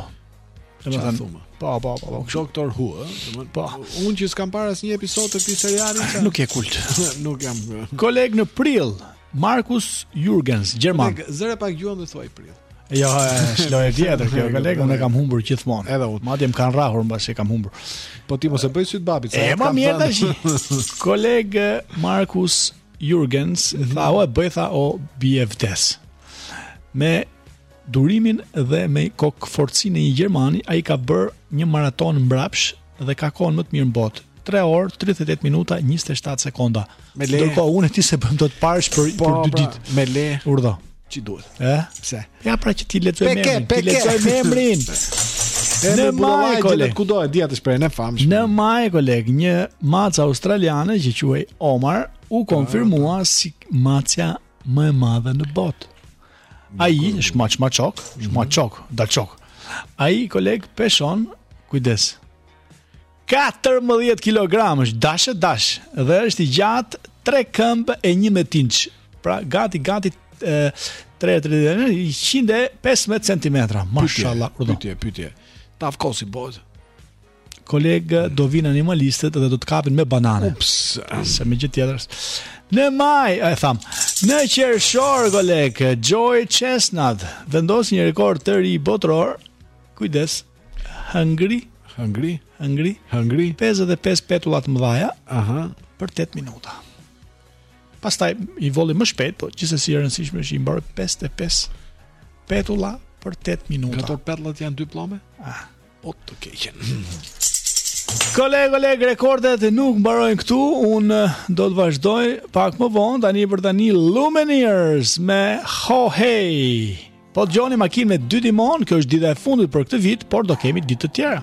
Speaker 4: Domethënë. Po, po, po, po.
Speaker 3: Doctor Who, ë?
Speaker 4: Po.
Speaker 3: Unë që s'kam parë asnjë episod të këtij seriali,
Speaker 4: nuk e kult.
Speaker 3: nuk jam.
Speaker 4: Koleg në prill, Markus Jurgens, gjerman.
Speaker 3: Zëre pak gjuhën dhe thuaj prill.
Speaker 4: Jo, është lojë tjetër kjo, koleg, unë kam humbur gjithmonë.
Speaker 3: Edhe unë.
Speaker 4: Madje më kanë rrahur mbasi kam humbur.
Speaker 3: Po ti mos e bëj sytë babit, sa
Speaker 4: e kam mirë tash. Koleg Markus Jurgens, mm -hmm. tha, "O e bëj tha o bie e vdes." Me durimin dhe me kokëfortësinë e një gjermani, ai ka bërë një maratonë mbrapsht dhe ka kohën më të mirë në botë. 3 orë 38 minuta 27 sekonda.
Speaker 3: Me le.
Speaker 4: Ndërkohë unë ti s'e bën dot parësh për
Speaker 3: po,
Speaker 4: për 2
Speaker 3: pra,
Speaker 4: ditë.
Speaker 3: Me le.
Speaker 4: Urdhë.
Speaker 3: Ç'i duhet?
Speaker 4: Ë?
Speaker 3: Pse?
Speaker 4: Ja pra që t'i lexoj emrin. T'i lexoj
Speaker 3: emrin.
Speaker 4: Në maj koleg,
Speaker 3: ku do e dia të shpreh në famsh.
Speaker 4: Në maj koleg, një mace australiane që quhej Omar u konfirmua si macja më e madhe në botë. Ai është maç maçok, është mhm. maçok, daçok. Ai koleg peshon, kujdes. 14 kg është dash e dash dhe është i gjatë 3 këmbë e 11 inç. Pra gati gati 115 cm. Mashallah,
Speaker 3: pyetje, pyetje. Tavë kosi bëhet.
Speaker 4: Koleg, do vijnë animalistët dhe do të kapin me banane.
Speaker 3: Ups,
Speaker 4: se me gjithë tjetër. Në maj, e thamë, në qershor, koleg, Joey Chestnut vendos një rekord të ri botëror. Kujdes, hëngri,
Speaker 3: hëngri,
Speaker 4: hëngri,
Speaker 3: hëngri,
Speaker 4: 55 petulla të mëdhaja,
Speaker 3: aha,
Speaker 4: për 8 minuta. Pastaj i volli më shpejt, po gjithsesi e rëndësishme është i mbaroi 55 petulla për 8 minuta.
Speaker 3: Këto petullat janë dy pllëmbë?
Speaker 4: Ah.
Speaker 3: Po të keqen.
Speaker 4: Koleg, koleg, rekordet nuk mbarojnë këtu. Unë eh, do të vazhdoj pak më vonë tani për tani Lumineers me Ho Hey. Po dëgjoni Makinë me dy timonë, kjo është dita e fundit për këtë vit, por do kemi ditë të tjera.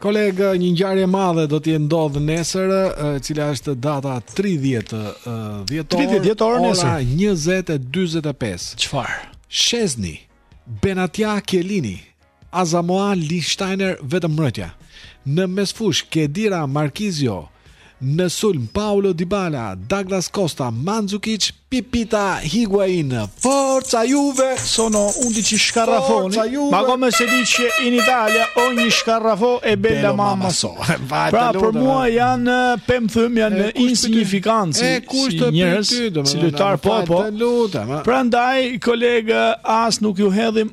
Speaker 3: Koleg, një ngjarje e madhe do të jetë, ndodh nesër, e cila është data 30 dhjetor.
Speaker 4: 30 dhjetor nesër.
Speaker 3: Ora 20:45.
Speaker 4: Çfarë?
Speaker 3: Szczesny, Benatia, Chiellini, Asamoah, Lichtsteiner vetëm mbrojtja. Në mesfushë Khedira, Marchisio, Në sulm, Paulo Dybala, Douglas Costa, Mandzukic, Pipita Higuain. Forza Juve!
Speaker 4: Sono 11 scarrafoni,
Speaker 3: Forza Juve!
Speaker 4: ma come si dice in Italia, ogni scarrafone è bella
Speaker 3: Bello
Speaker 4: mamma
Speaker 3: mamma
Speaker 4: so.
Speaker 3: so. Vajte
Speaker 4: Pra për
Speaker 3: lutem,
Speaker 4: mua
Speaker 3: e.
Speaker 4: janë pemthym, janë
Speaker 3: E, kush pyeti? insignifikant
Speaker 4: si,
Speaker 3: E, kush
Speaker 4: si
Speaker 3: të
Speaker 4: njerëz,
Speaker 3: pyeti, domethënë,
Speaker 4: si lojtarë, po,
Speaker 3: vajte
Speaker 4: po.
Speaker 3: lutem, a.
Speaker 4: Prandaj, kolegë, as nuk ju hedhim,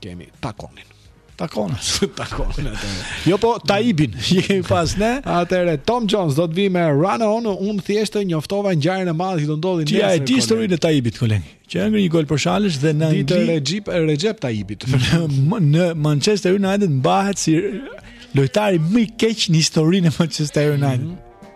Speaker 3: kemi takonin. Takon, takon.
Speaker 4: jo po Taibin, i kemi pas ne.
Speaker 3: Atëherë Tom Jones do të vijë me Run On, unë thjesht e njoftova ngjarjen e madhe që do ndodhi nesër.
Speaker 4: Ti a e di historinë e Taibit koleg. Që e ngri një gol për shalësh dhe në Angli.
Speaker 3: Ditë
Speaker 4: Rexhip
Speaker 3: e Rexhep Taibit.
Speaker 4: në Manchester United mbahet si lojtari më i keq në historinë e Manchester United.
Speaker 24: Mm -hmm.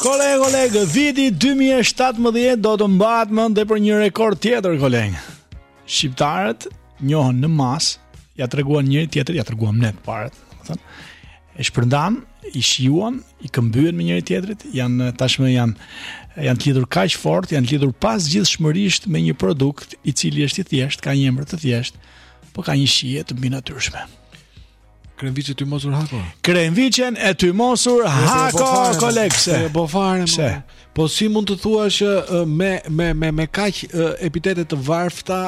Speaker 4: Koleg, koleg, viti 2017 do të mbahet mend për një rekord tjetër, koleg. Shqiptarët njohën në masë, ia treguan njëri-tjetrit, ia treguam ne të parët, me thënë, e shpërndanë, i shijuan, i këmbyen me njëri-tjetrit, janë tashmë janë janë lidhur kaq fort, janë lidhur pazgjidhshmërisht me një produkt i cili është i thjeshtë, ka një emër të thjeshtë, por ka një shije të mbinatyrshme.
Speaker 3: Kremviçe e tymosur Hako.
Speaker 4: Kremviçen e tymosur Hako, koleg,
Speaker 3: se. Po fare. Pse? Po si mund të thuash me me me me kaq epitete të varfta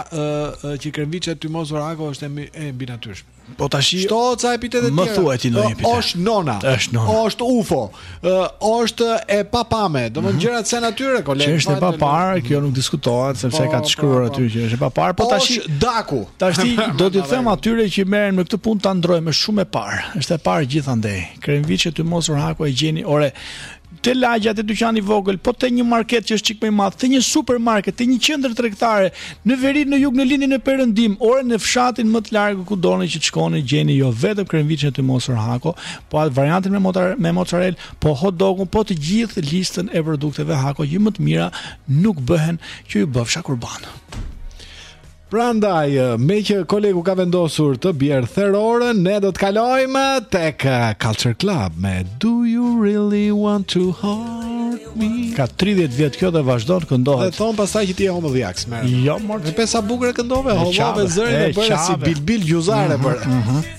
Speaker 3: që kremviçja e tymosur Hako është e mbinatyrshme.
Speaker 4: Po tashi
Speaker 3: shto ca epitete
Speaker 4: të
Speaker 3: tjera.
Speaker 4: Më thuaj ti ndonjë epitet.
Speaker 3: Është nona.
Speaker 4: Është nona.
Speaker 3: Është UFO. ë është e papame, domethënë mhm. gjërat janë aty re
Speaker 4: kolegë. Është e paparë, kjo nuk diskutohet sepse ka të po, shkruar
Speaker 3: po,
Speaker 4: aty po. që është e paparë, po
Speaker 3: tashi
Speaker 4: dakord. Tashi do t'i them atyre që merren me këtë punë ta ndërrojmë, shumë e parë. Është e parë gjithandej. Kremviçet e tymosura Hako i gjeni. Ore, te lagja te dyqani i vogël, po te një market që është çik më i madh, te një supermarket, te një qendër tregtare, në veri, në jug, në lindje, në perëndim, ore në fshatin më të largët ku doni që të shkoni, gjeni jo vetëm kremviçën e tymosur Hako, po atë variantin me motar, me mozzarella, po hot dogun, po të gjithë listën e produkteve Hako që më të mira nuk bëhen që ju bëfsha kurban.
Speaker 3: Prandaj, meqë kolegu ka vendosur të bjerë theror, ne do të kalojmë tek Culture Club me Do You Really Want To Hurt Me?
Speaker 4: Ka 30 vjet kjo dhe vazhdon të këndohet.
Speaker 3: Dhe thonë pastaj që ti e homë dhjak, smerë.
Speaker 4: Jo, more.
Speaker 3: Po sa bukur e këndove, hollove zërin e bëre si bilbil gjyzar
Speaker 4: e
Speaker 3: bëre.
Speaker 25: Mm -hmm.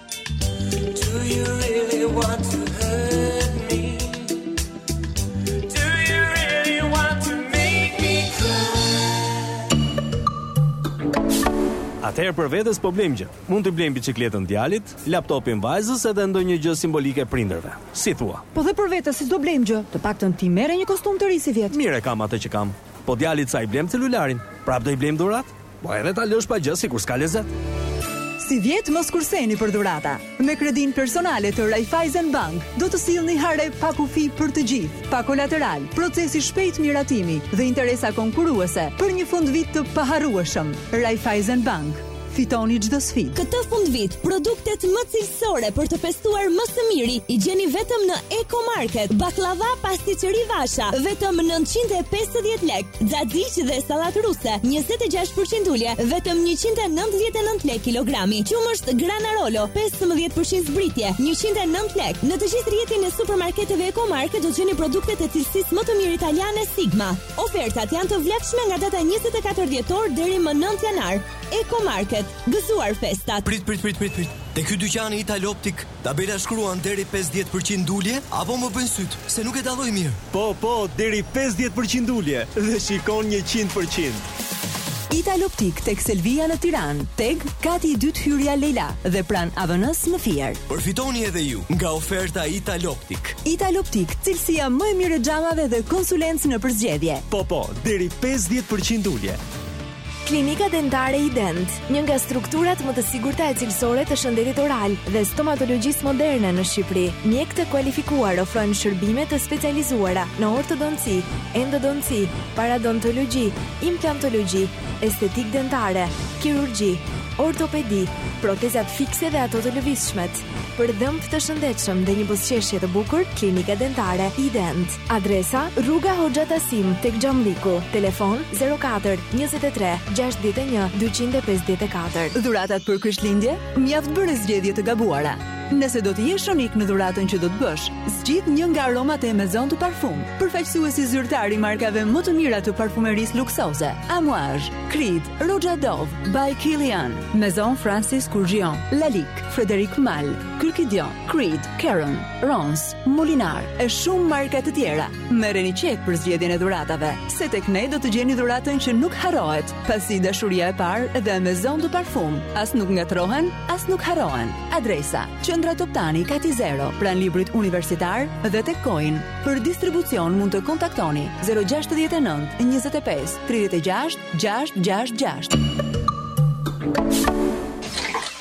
Speaker 26: Atëherë për vete s'po blejmë gjë. Mund t'i blejmë biçikletën djalit, laptopin vajzës edhe ndonjë gjë simbolike prindërve. Si thua?
Speaker 8: Po dhe për vete si s'do blejmë gjë? Të paktën ti merre një kostum të ri sivjet. Mirë
Speaker 26: e kam atë që kam. Po djalit sa i blemë celularin? Prapë do i blejmë dhuratë? Po edhe ta lësh pa gjë sikur s'ka lezet.
Speaker 8: Sivjet mos kurseni për dhurata. Me kredinë personale të Raiffeisen Bank do të sillni hare pa kufi për të gjithë, pa kolateral, proces i shpejtë miratimi dhe interesa konkurruese për një fundvit të paharrueshëm. Raiffeisen Bank. Fitoni çdo sfidë.
Speaker 27: Këtë fundvit, produktet më cilësore për të festuar më së miri i gjeni vetëm në Eco Market. Baklava pastiçeri Vasha, vetëm 950 lekë. Xaxiq dhe sallatë ruse, 26 përqind ulje, vetëm 199 lek kilogrami. Qumësht Granarolo, 15 përqind zbritje, 109 lek. Në të gjithë rrjetin e supermarketeve Eco Market do të gjeni produktet e cilësisë më të mirë italiane Sigma. Ofertat janë të vlefshme nga data 24 dhjetor deri më 9 janar. Eco Market, gëzuar festat.
Speaker 28: Prit, prit, prit, prit, prit. Te ky dyqani Italoptik, Tabela shkruan deri pesëdhjetë për qind ulje apo më bëjnë sytë, se nuk e dalloj mirë.
Speaker 26: Po, po, deri pesëdhjetë për qind ulje dhe shikon njëqind
Speaker 8: për qind. Italoptik tek Selvia në Tiranë, TEG, kati i dytë hyrja Lejla dhe pranë AVN-së në Fier.
Speaker 28: Përfitoni edhe ju nga oferta
Speaker 8: Italoptik. Italoptik, cilësia më e mirë e xhamave dhe konsulencë në përzgjedhje.
Speaker 26: Po, po, deri pesëdhjetë për qind ulje.
Speaker 19: Klinika Dentare Ident, një nga strukturat më të sigurta e cilësore të shëndetit oral dhe stomatologjisë moderne në Shqipëri. Mjekë të kualifikuar ofrojnë shërbime të specializuara në ortodonci, endodonci, paradontologji, implantologji, estetikë dentare, kirurgji, ortopedi, protezat fikse dhe ato të lëvizshmet. Për dhëmbë të shëndetshëm dhe një buzëqeshje të bukur, Klinika Dentare Ident. Adresa: Rruga Hoxha Tasim, tek Xhamliku. Telefon: 04 23 61 254.
Speaker 8: Dhuratat për Krishtlindje? Mjaft bëre zgjedhje të gabuara. Nëse do të jesh unik në dhuratën që do të bësh, zgjidh një nga aromat e Maison de Parfum, përfaqësuesi zyrtar i markave më të mira të parfumerisë luksoze: Amouage, Creed, Roja Dove, By Kilian, Maison Francis Kurkdjian, Lalique. Frederic Malle, Kyrkidion, Creed, Caron, Rance, Molinard e shumë marka të tjera. Merreni qejf për zgjedhjen e dhuratave, se tek ne do të gjeni dhuratën që nuk harrohet, pasi dashuria e parë dhe Maison de Parfum, as nuk ngatërrohen, as nuk harrohen. Adresa: Qendra Toptani, Kati Zero, pranë Librit Universitar dhe tek Coin. Për distribucion mund të kontaktoni 069 25 36 666.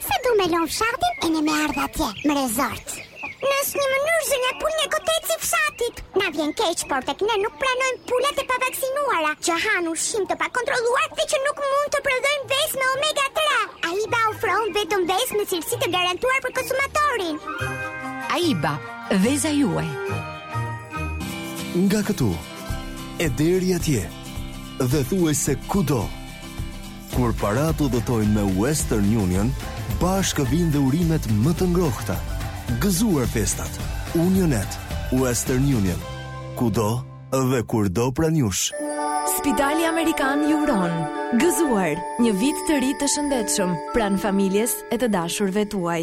Speaker 29: Se du me lon fshatin edhe me ardh atje, në rezort. Në asnjë mënyrë zonja pulë nga koteci i fshatit. Na vjen keq, por tek ne nuk pranojmë pulat e pavaksinuara, që han ushqim të pakontrolluar dhe që nuk mund të prodhojnë vezë me omega 3. AIBA ofron vetëm vezë me cilësi të garantuar për konsumatorin.
Speaker 30: AIBA, veza juaj.
Speaker 31: Nga këtu e deri atje dhe thuajse kudo. Kur paratë udhëtojnë me Western Union, bashkë vijnë dhe urimet më të ngrohta. Gëzuar festat! UnionNet, Western Union, kudo dhe kurdo pranë jush!
Speaker 19: Spitali Amerikan ju uron Gëzuar, një vit të ri të shëndetshëm pranë familjes e të dashurve tuaj.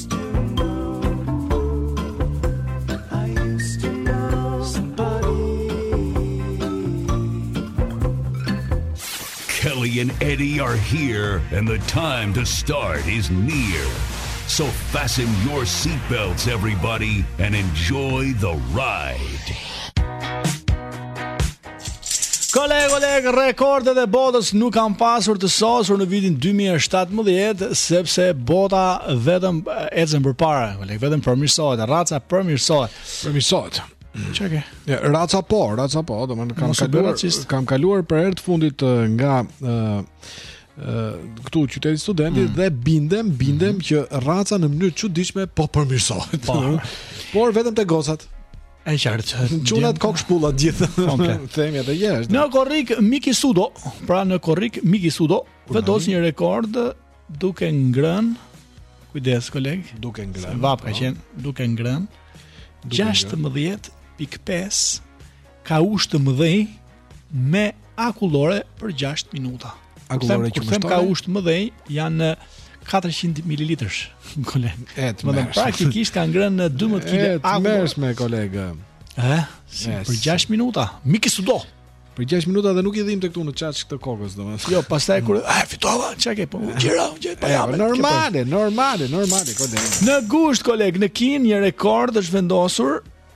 Speaker 2: here and the time to start is near. So fasten your seat belts everybody and enjoy the ride.
Speaker 4: Koleg, koleg, rekordet e botës nuk kanë pasur të sosur në vitin 2017, sepse bota vetëm ecën përpara, koleg, vetëm përmirsohet, raca
Speaker 3: përmirsohet.
Speaker 4: Përmirsohet. Ç'ke.
Speaker 3: Ja, raca po, raca po, domethënë kam kaluar, kam kaluar për herë të fundit nga këtu qyteti studenti
Speaker 4: mm.
Speaker 3: dhe bindem bindem mm -hmm. që raca në mënyrë çuditshme po përmirësohet.
Speaker 4: Po.
Speaker 3: Por vetëm te gocat.
Speaker 4: E qartë.
Speaker 3: Çunat kokëshpulla të gjithë. Themi atë gjë është.
Speaker 4: Në korrik Miki Sudo, pra në korrik Miki Sudo, vendosi një rekord duke ngrënë kujdes koleg,
Speaker 3: duke ngrënë.
Speaker 4: Se vapë ka
Speaker 3: po.
Speaker 4: qenë, duke
Speaker 3: ngrënë.
Speaker 4: 16.5 kaushë të mëdhenj me akullore për 6 minuta.
Speaker 3: Akullore
Speaker 4: kur them kaushë të mëdhenj, janë 400 ml. Koleg.
Speaker 3: E tmerrshme
Speaker 4: praktikisht ka ngrënë një 12 kg
Speaker 3: akullore. E tmerrshme koleg.
Speaker 4: E, si, për 6 minuta. Miki Sudo.
Speaker 3: Për 6 minuta dhe nuk i dhimbte këtu në çati këtë kokës, domethënë.
Speaker 4: Jo, pastaj kur, a, fitova, ç'ke, po, gjira, gjira, pa jame.
Speaker 3: Normale, normale, normale, koleg.
Speaker 4: Në gusht, koleg, në Kinë një rekord është vendosur,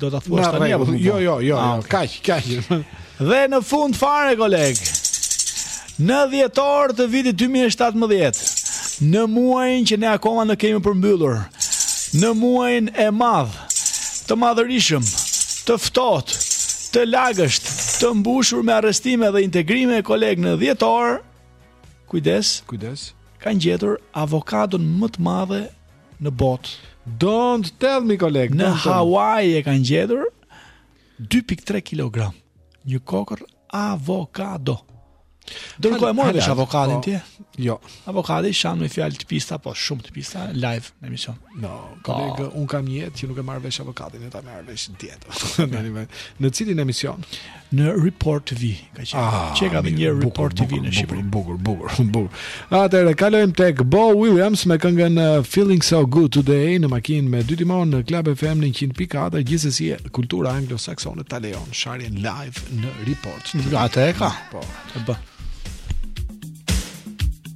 Speaker 4: Do ta thuash tani apo
Speaker 3: jo? Jo, jo, jo,
Speaker 4: ah,
Speaker 3: kaq, kaq.
Speaker 4: Dhe në fund fare koleg. Në dhjetor të vitit 2017, në muajin që ne akoma nuk e kemi përmbyllur, në muajin e madh, të madhërishëm, të ftohtë, të lagësht, të mbushur me arrestime dhe integrime koleg në dhjetor. Kujdes,
Speaker 3: kujdes.
Speaker 4: Kanë gjetur avokadon më të madhe në botë.
Speaker 3: Don't tell me koleg.
Speaker 4: Në Hawaii e kanë gjetur 2.3 kg një kokërr avokado. Do të kujtoj
Speaker 3: mos
Speaker 4: avokatin
Speaker 3: po.
Speaker 4: ti.
Speaker 3: Jo.
Speaker 4: Avokati shan me fjalë të pista, po shumë të pista live në emision.
Speaker 3: No, po. koleg, unë kam një jetë që nuk e marr vesh avokatin, e ta marr vesh dietë. Në cilin emision?
Speaker 4: në Report TV, ka qenë.
Speaker 3: Ah,
Speaker 4: Ç'ka
Speaker 3: me
Speaker 4: një Report TV në Shqipëri.
Speaker 3: Bukur, bukur, bukur, bukur. Atëherë kalojmë tek Bo Williams me këngën uh, Feeling So Good Today në makinë me dy timonë në Club FM 100.4, gjithsesi kultura anglo-saksone ta lejon sharjen live në Report.
Speaker 4: Atë e ka.
Speaker 3: Po.
Speaker 4: E bë.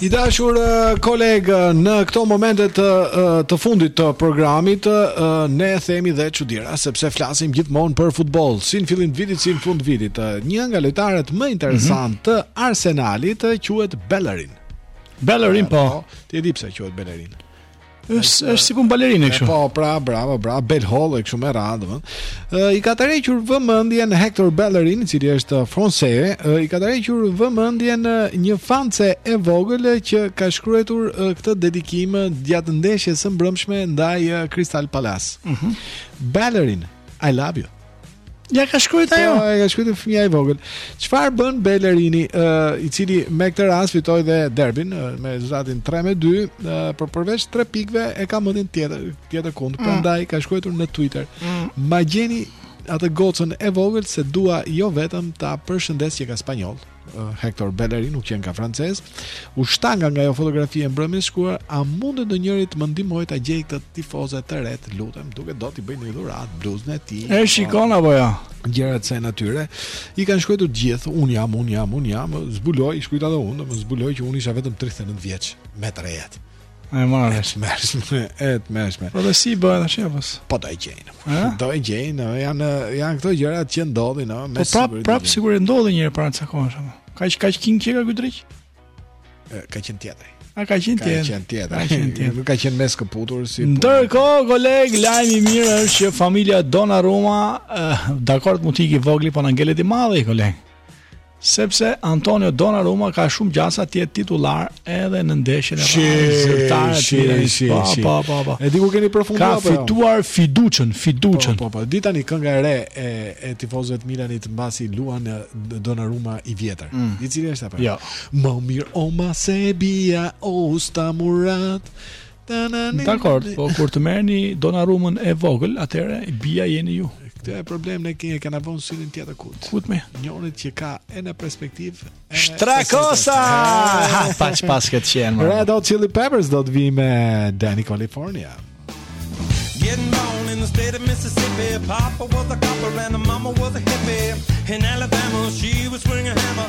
Speaker 3: I dashur koleg në këto momente të të fundit të programit ne themi dhe çudira sepse flasim gjithmonë për futboll, si në fillim të vitit si në fund të vitit. Një nga lojtarët më interesant mm -hmm. të Arsenalit quhet Bellerin.
Speaker 4: Bellerin po. po.
Speaker 3: Ti e di pse quhet Bellerin?
Speaker 4: Është është si punë balerine
Speaker 3: e
Speaker 4: kështu.
Speaker 3: Po, pra, bravo, bravo, Bel Hall e kështu me radhë, domethënë. Ë i ka tërhequr vëmendjen Hector Bellerin, i cili është francez, i ka tërhequr vëmendjen një fanse e vogël që ka shkruar këtë dedikim gjatë ndeshjes së mbrëmshme ndaj Crystal Palace.
Speaker 4: Mhm.
Speaker 3: Mm Bellerin, I love you.
Speaker 4: Ja ka shkruajt ajo.
Speaker 3: Po, ja ka shkruajt fëmija i vogël. Çfarë bën Bellerini, uh, i cili me këtë rast fitoi dhe derbin uh, me rezultatin 3-2, uh, por përveç 3 pikëve e ka mendin tjetër, tjetërkund.
Speaker 4: Mm.
Speaker 3: Prandaj ka shkruar në Twitter.
Speaker 4: Mm.
Speaker 3: Ma gjeni atë gocën e vogël se dua jo vetëm ta përshëndes qenka spanjoll, Hector Bellerin, nuk qenka francez, u shtanga nga ajo fotografi e mbrëmjes shkuar, a mundet ndonjëri të më ndihmojë ta gjej këtë tifoze të re, të lutem, duke do t'i bëj një dhuratë, bluzën e tij.
Speaker 4: E shikon apo jo?
Speaker 3: Jo? Gjëra të kësaj natyre, i kanë shkruajtur të gjithë, unë jam, unë jam, unë jam, zbuloi, shkruajta dhe unë, më zbuloi që unë isha vetëm 39 vjeç, me të rejet.
Speaker 4: Ai më
Speaker 3: e tmerrshme, e tmerrshme.
Speaker 4: Po si bëhet tash apo?
Speaker 3: Po do e gjejnë. Do e gjejnë, janë janë këto gjërat që ndodhin, ëh, me siguri.
Speaker 4: Po pra pra me siguri ndodhin një herë para ca kohësh apo. Ka që ka që king që ka ky driq?
Speaker 3: Ka qenë tjetri.
Speaker 4: A ka qenë
Speaker 3: tjetri?
Speaker 4: Ka
Speaker 3: qenë tjetri.
Speaker 4: Ka qenë tjetri.
Speaker 3: Nuk ka qenë mes këputur si.
Speaker 4: Ndërkohë, koleg, lajmi i mirë është që familja Donnarumma, eh, dakord mund të ikë i vogli, po na ngelet i madhi, koleg. Sepse Antonio Donnarumma ka shumë gjasa të jetë titullar edhe në ndeshjen e
Speaker 3: Realit
Speaker 4: zyrtar të Milanit. Po, po, po, po.
Speaker 3: E di ku keni përfunduar apo? Ka
Speaker 4: fituar fiduçën, fiduçën.
Speaker 3: Po, po, po. Di tani kënga e re e e tifozëve të Milanit mbasi luan Donnarumma i vjetër.
Speaker 4: Mm.
Speaker 3: I cili është apo?
Speaker 4: Jo.
Speaker 3: Më mirë o ëma se e bija, o Usta Murat.
Speaker 4: Dakord, po kur të merrni Donnarumën e vogël, atëherë bija jeni ju.
Speaker 3: Këtë e problem ne kemi, ia kemi vënë syrin tjetërkujt.
Speaker 4: Kujt more?
Speaker 3: Njonit që ka edhe perspektivë
Speaker 4: Strakosha. Ha, paç pas këtë qenë.
Speaker 3: Red Hot Chili Peppers do të vijë me Dani California.
Speaker 5: Getting born in the state of Mississippi, Papa was a copper and mama was a hippie. In Alabama, she was swinging a hammer.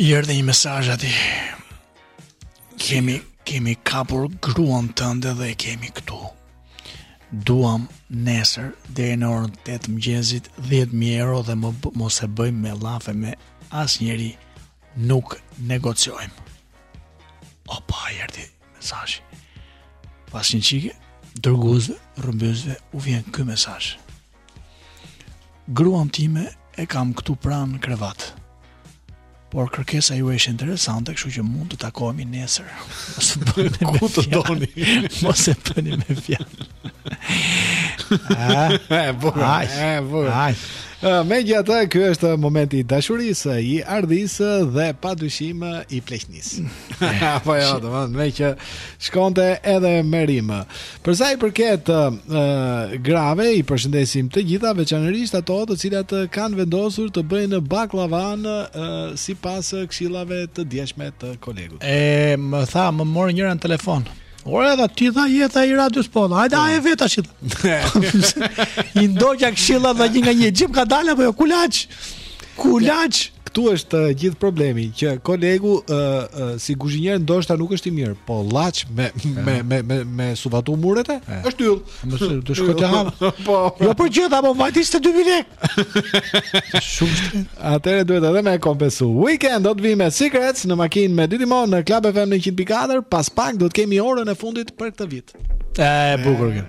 Speaker 5: I
Speaker 4: erdhi një mesazh atij. Kemi kemi kapur gruan tënde dhe e kemi këtu. Duam nesër deri në orën 8 të mëngjesit 10000 euro dhe më mos e bëj më me llafe me asnjëri. Nuk negociojmë. Opa, i erdhi mesazh. Pas një çike dërguesve rrëmbyesve u vjen ky mesazh. Gruan time e kam këtu pranë në krevat. Por kërkesa juaj është interesante, kështu që mund të takohemi nesër. Mos e bëni
Speaker 3: ku të doni.
Speaker 4: Mos e bëni me fjalë.
Speaker 3: Ah, e bukur. E bukur. Ah, megjithatë, ky është momenti i dashurisë, i hardhisë dhe padyshim i pleqnisë. Apo jo, domethënë meqë shkonte edhe me rimë. Për sa i përket uh, grave, i përshëndetim të gjitha, veçanërisht ato të cilat kanë vendosur të bëjnë bakllavanë uh, sipas këshillave të djeshme të kolegut.
Speaker 4: E më tha, më mori njëra në telefon. Ora edhe ti dha jeta i radios po. Hajde po. aje vetë tash. I ndoqa këshillat tha një nga një xhip ka dalë apo jo kulaç. Kulaç.
Speaker 3: Këtu është uh, gjithë problemi që kolegu uh, uh, si kuzhinier ndoshta nuk është i mirë, po llaç me, me me me me suvatu murete është yll.
Speaker 4: Më të shkoj të ha.
Speaker 3: Po.
Speaker 4: Jo për gjë apo vajtis të 2000 lekë.
Speaker 3: Atëre duhet edhe me e kompensu. Weekend do të vijë me Secrets në makinë me dy timonë në Club FM 104. Pas pak do të kemi orën e fundit për këtë vit.
Speaker 4: E bukur kjo.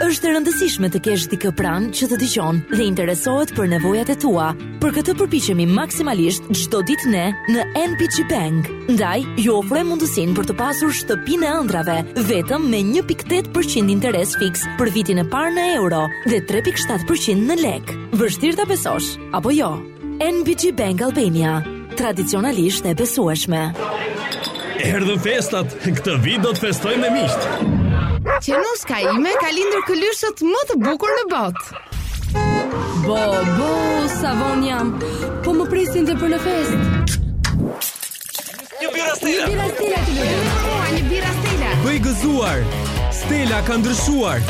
Speaker 5: Është e
Speaker 13: rëndësishme të kesh dikë pranë që të dëgjon dhe interesohet për nevojat e tua. Për këtë përpiqemi maksimalisht çdo ditë ne në NBG Bank. Ndaj, ju ofrojmë mundësinë për të pasur shtëpinë e ëndrrave vetëm me 1.8% interes fiks për vitin e parë në euro dhe 3.7% në lek. Vështirë ta besosh, apo jo? NBG Bank Albania, tradicionalisht e besueshme.
Speaker 5: Erdhën festat, këtë vit do të festojmë me miqtë.
Speaker 2: Qenuska ime ka lindur këlyshët më të bukur në botë.
Speaker 19: Bo, bo, sa vonë jam. Po më presin dhe për në festë.
Speaker 5: Një birra Stela.
Speaker 19: Një birra Stela të lutem.
Speaker 2: Një birra Stela.
Speaker 5: Bëje gëzuar. Stela ka ndryshuar.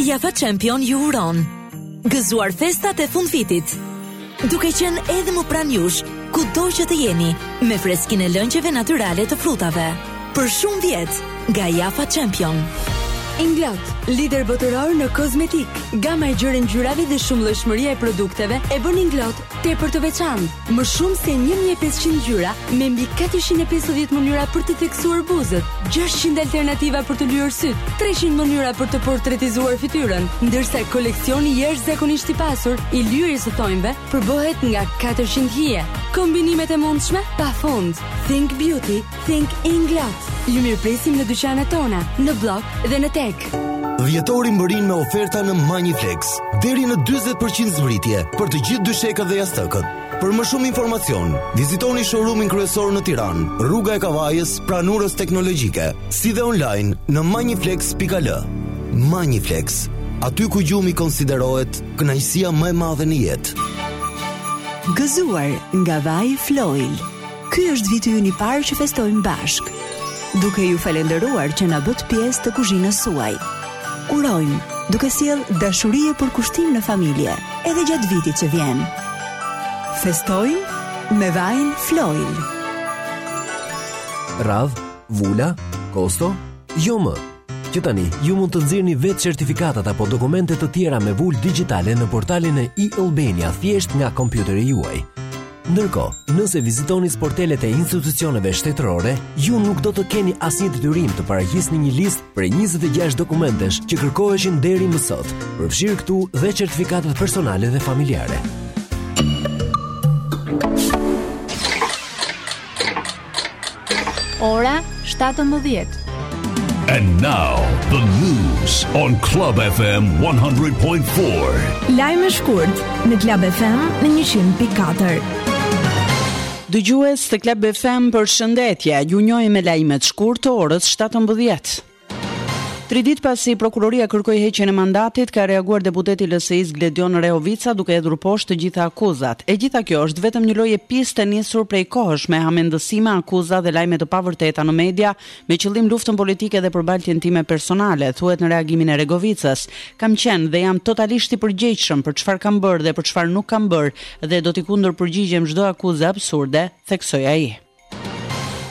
Speaker 13: Jafa Champion ju uron. Gëzuar festat e fundvitit duke qenë edhe më pranë jush, kudo që të jeni, me freskinë e lëngjeve natyrale të frutave. Për shumë vjet, nga Jafa Champion.
Speaker 19: Inglot, lider botëror në kozmetikë. Gama e gjerë e ngjyrave dhe shumëllojshmëria e produkteve e bën Inglot Tepër të veçantë, më shumë se 1500 ngjyra me mbi 450 mënyra për të theksuar buzët, 600 alternativa për të lyer sytë, 300 mënyra për të portretizuar fytyrën, ndërsa koleksioni jashtëzakonisht i pasur i lyerjes së thonjve përbëhet nga 400 hije. Kombinimet e mundshme pafund. Think Beauty Think Inglot. Ju mirëpresim në dyqanet tona, në Bllok dhe në TEG.
Speaker 9: Dhjetori mbërrin me oferta në Maniflex, deri në 40% zbritje për të gjithë dyshekët dhe jastëkët. Për më shumë informacion, vizitoni showroomin kryesor në Tiranë, Rruga e Kavajës, pranë Urës Teknologjike, si dhe online në maniflex.al. Maniflex, aty ku gjumi konsiderohet kënaqësia më e madhe në jetë.
Speaker 8: Gëzuar nga vaji Floil. Ky është viti ynë i parë që festojmë bashkë. Duke ju falënderuar që na bëtë pjesë të kuzhinës suaj. Urojmë, duke sjellë dashuri e përkushtim në familje, edhe gjatë vitit që vjen. Festojmë me vajin Floil.
Speaker 32: Radhë, vula, kosto, jo më. Që tani, ju mund të nxirrni vetë certifikatat apo dokumente të tjera me vulë digjitale në portalin e e-Albania thjesht nga kompjuteri juaj. Ndërkohë, nëse vizitoni sportelet e institucioneve shtetërore, ju nuk do të keni asnjë detyrim të paraqisni një listë prej 26 dokumentesh që kërkoheshin deri më sot, përfshirë këtu dhe certifikatat personale dhe familjare.
Speaker 6: Ora 17.
Speaker 1: And now the news on Club FM 100.4.
Speaker 19: Lajme shkurt në Club FM në 100.4.
Speaker 20: Dëgjues të Club FM përshëndetje. Ju njohim me lajmet shkurt të orës 17. Tri ditë pasi prokuroria kërkoi heqjen e mandatit, ka reaguar deputeti i LSI-së Gledion Rehovica duke hedhur poshtë të gjitha akuzat. E gjitha kjo është vetëm një lojë e pistë e nisur prej kohësh me hamendësime, akuza dhe lajme të pavërteta në media me qëllim luftën politike dhe përbaltjen time personale, thuhet në reagimin e Rehovicës. Kam qenë dhe jam totalisht i përgjegjshëm për çfarë kam bërë dhe për çfarë nuk kam bërë dhe do t'i kundërpërgjigjem çdo akuze absurde, theksoi ai.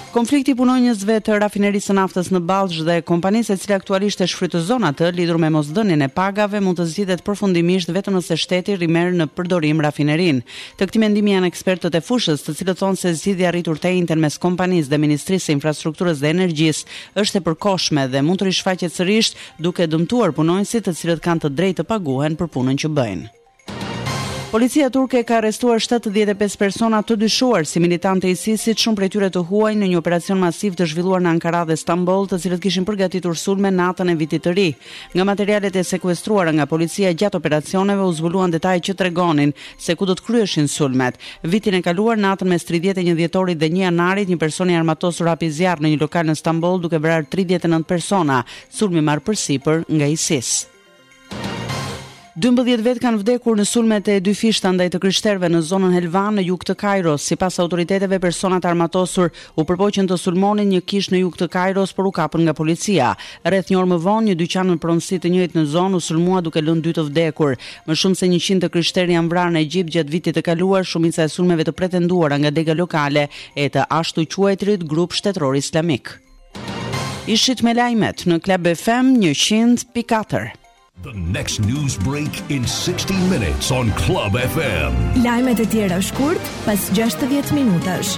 Speaker 20: Konflikti i punonjësve të rafinerisë së naftës në Ballsh dhe kompanisë e cila aktualisht e shfrytëzon atë lidhur me mosdhënien e pagave mund të zgjidhet përfundimisht vetëm nëse shteti rimerr në përdorim rafinerinë. Të këtij mendimi janë ekspertët e fushës, të cilët thonë se zgjidhja e arritur të enjten mes kompanisë dhe Ministrisë së Infrastrukturës dhe Energjisë është e përkohshme dhe mund të rishfaqet sërish, duke dëmtuar punonjësit të cilët kanë të drejtë të paguhen për punën që bëjnë. Policia turke ka arrestuar shtatëdhjetë e pesë persona të dyshuar si militantë të ISIS-it, shumë prej tyre të huaj në një operacion masiv të zhvilluar në Ankara dhe Stamboll, të cilët kishin përgatitur sulme natën e Vitit të Ri. Nga materialet e sekuestruara nga policia gjatë operacioneve u zbuluan detaje që tregonin se ku do të kryheshin sulmet. Vitin e kaluar, natën mes tridhjetë e një dhjetorit dhe një janarit, një person i armatosur hapi zjarr në një lokal në Stamboll duke vrarë tridhjetë e nëntë persona, sulm i marrë përsipër nga ISIS. Dymbëdhjetë vetë kanë vdekur në sulmet e dyfishta ndaj të krishterëve në zonën Helvan në jug të Kajros. Sipas autoriteteve, persona të armatosur u përpoqën të sulmonin një kishë në jug të Kajros, por u kapën nga policia. Rreth një orë më vonë, një dyqan në pronësi të njëjtë në zonë u sulmua duke lënë dy të vdekur. Më shumë se 100 të krishterë janë vrarë në Egjipt gjatë vitit të kaluar, shumica e sulmeve të pretenduara nga dega lokale e të ashtuquajturit grup shtetëror islamik. Ishit me lajmet në Club FM 100.4.
Speaker 1: The next news break in 60 minutes on Club FM.
Speaker 19: Lajmet e tjera shkurt pas 60 minutash.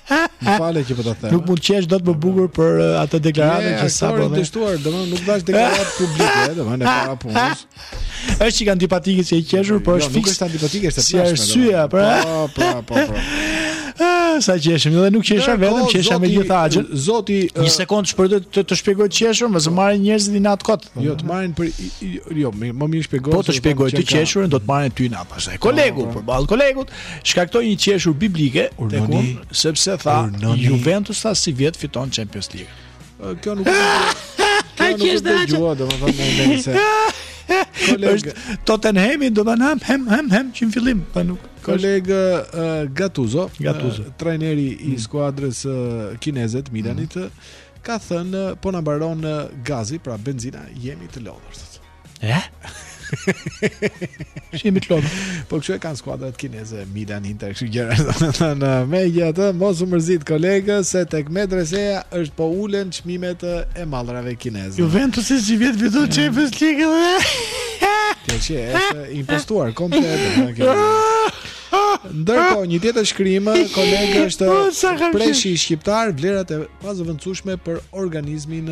Speaker 33: Më fal që po ta them.
Speaker 4: Nuk mund të qesh dot më bukur për uh, atë deklaratën që sapo. Ne
Speaker 33: dështuar, domethënë nuk dashke deklaratë publike, domethënë para punës.
Speaker 4: Është që antipatike që e qeshur,
Speaker 33: jo,
Speaker 4: por
Speaker 33: është
Speaker 4: fiks.
Speaker 33: Nuk është antipatike, është
Speaker 4: si arsyeja, pra.
Speaker 33: Po, po, po, po.
Speaker 4: Ah, sa qeshëm, edhe nuk qesha vetëm, qesha me gjithë axhën.
Speaker 33: Zoti,
Speaker 4: një
Speaker 33: uh,
Speaker 4: sekond shpërdo të të shpjegoj të qeshur, mos e marrin njerëzit në atë kot.
Speaker 33: Jo, të marrin për jo, më mirë shpjegoj.
Speaker 4: Po të shpjegoj të qeshurën, do të marrin ty na pastaj. Kolegu,
Speaker 33: po, po.
Speaker 4: përballë kolegut. Shkaktoi një qeshur biblike tek unë sepse tha
Speaker 33: Urdhëroni.
Speaker 4: Juventus tha sivjet fiton Champions League.
Speaker 33: Kjo nuk Kjo nuk
Speaker 4: është
Speaker 33: dëgjuar, domethënë më nëse.
Speaker 4: Është Tottenhami do të na hem hem hem që në fillim, po nuk.
Speaker 33: Koleg uh, Gattuso,
Speaker 4: Gattuso.
Speaker 33: Uh, trajneri i mm. skuadrës uh, kineze të Milanit, mm. ka thënë po na mbaron gazi, pra benzina, jemi të lodhur.
Speaker 4: E? Shi jemi të lodhur
Speaker 33: Po kështu e kanë skuadrat kineze Milan, Inter, kështu gjëra Megjithatë Mos u mërzit koleg Se tek Medreseja është po ulen çmimet e mallrave kineze
Speaker 4: Juventusi sivjet vjet Qe fës qikë dhe
Speaker 33: Kjo që është impostuar Komplet Në kjo Ndërkohë, një tjetër shkrim, koleg është preshi shqiptar, vlerat e pazëvendësueshme për organizmin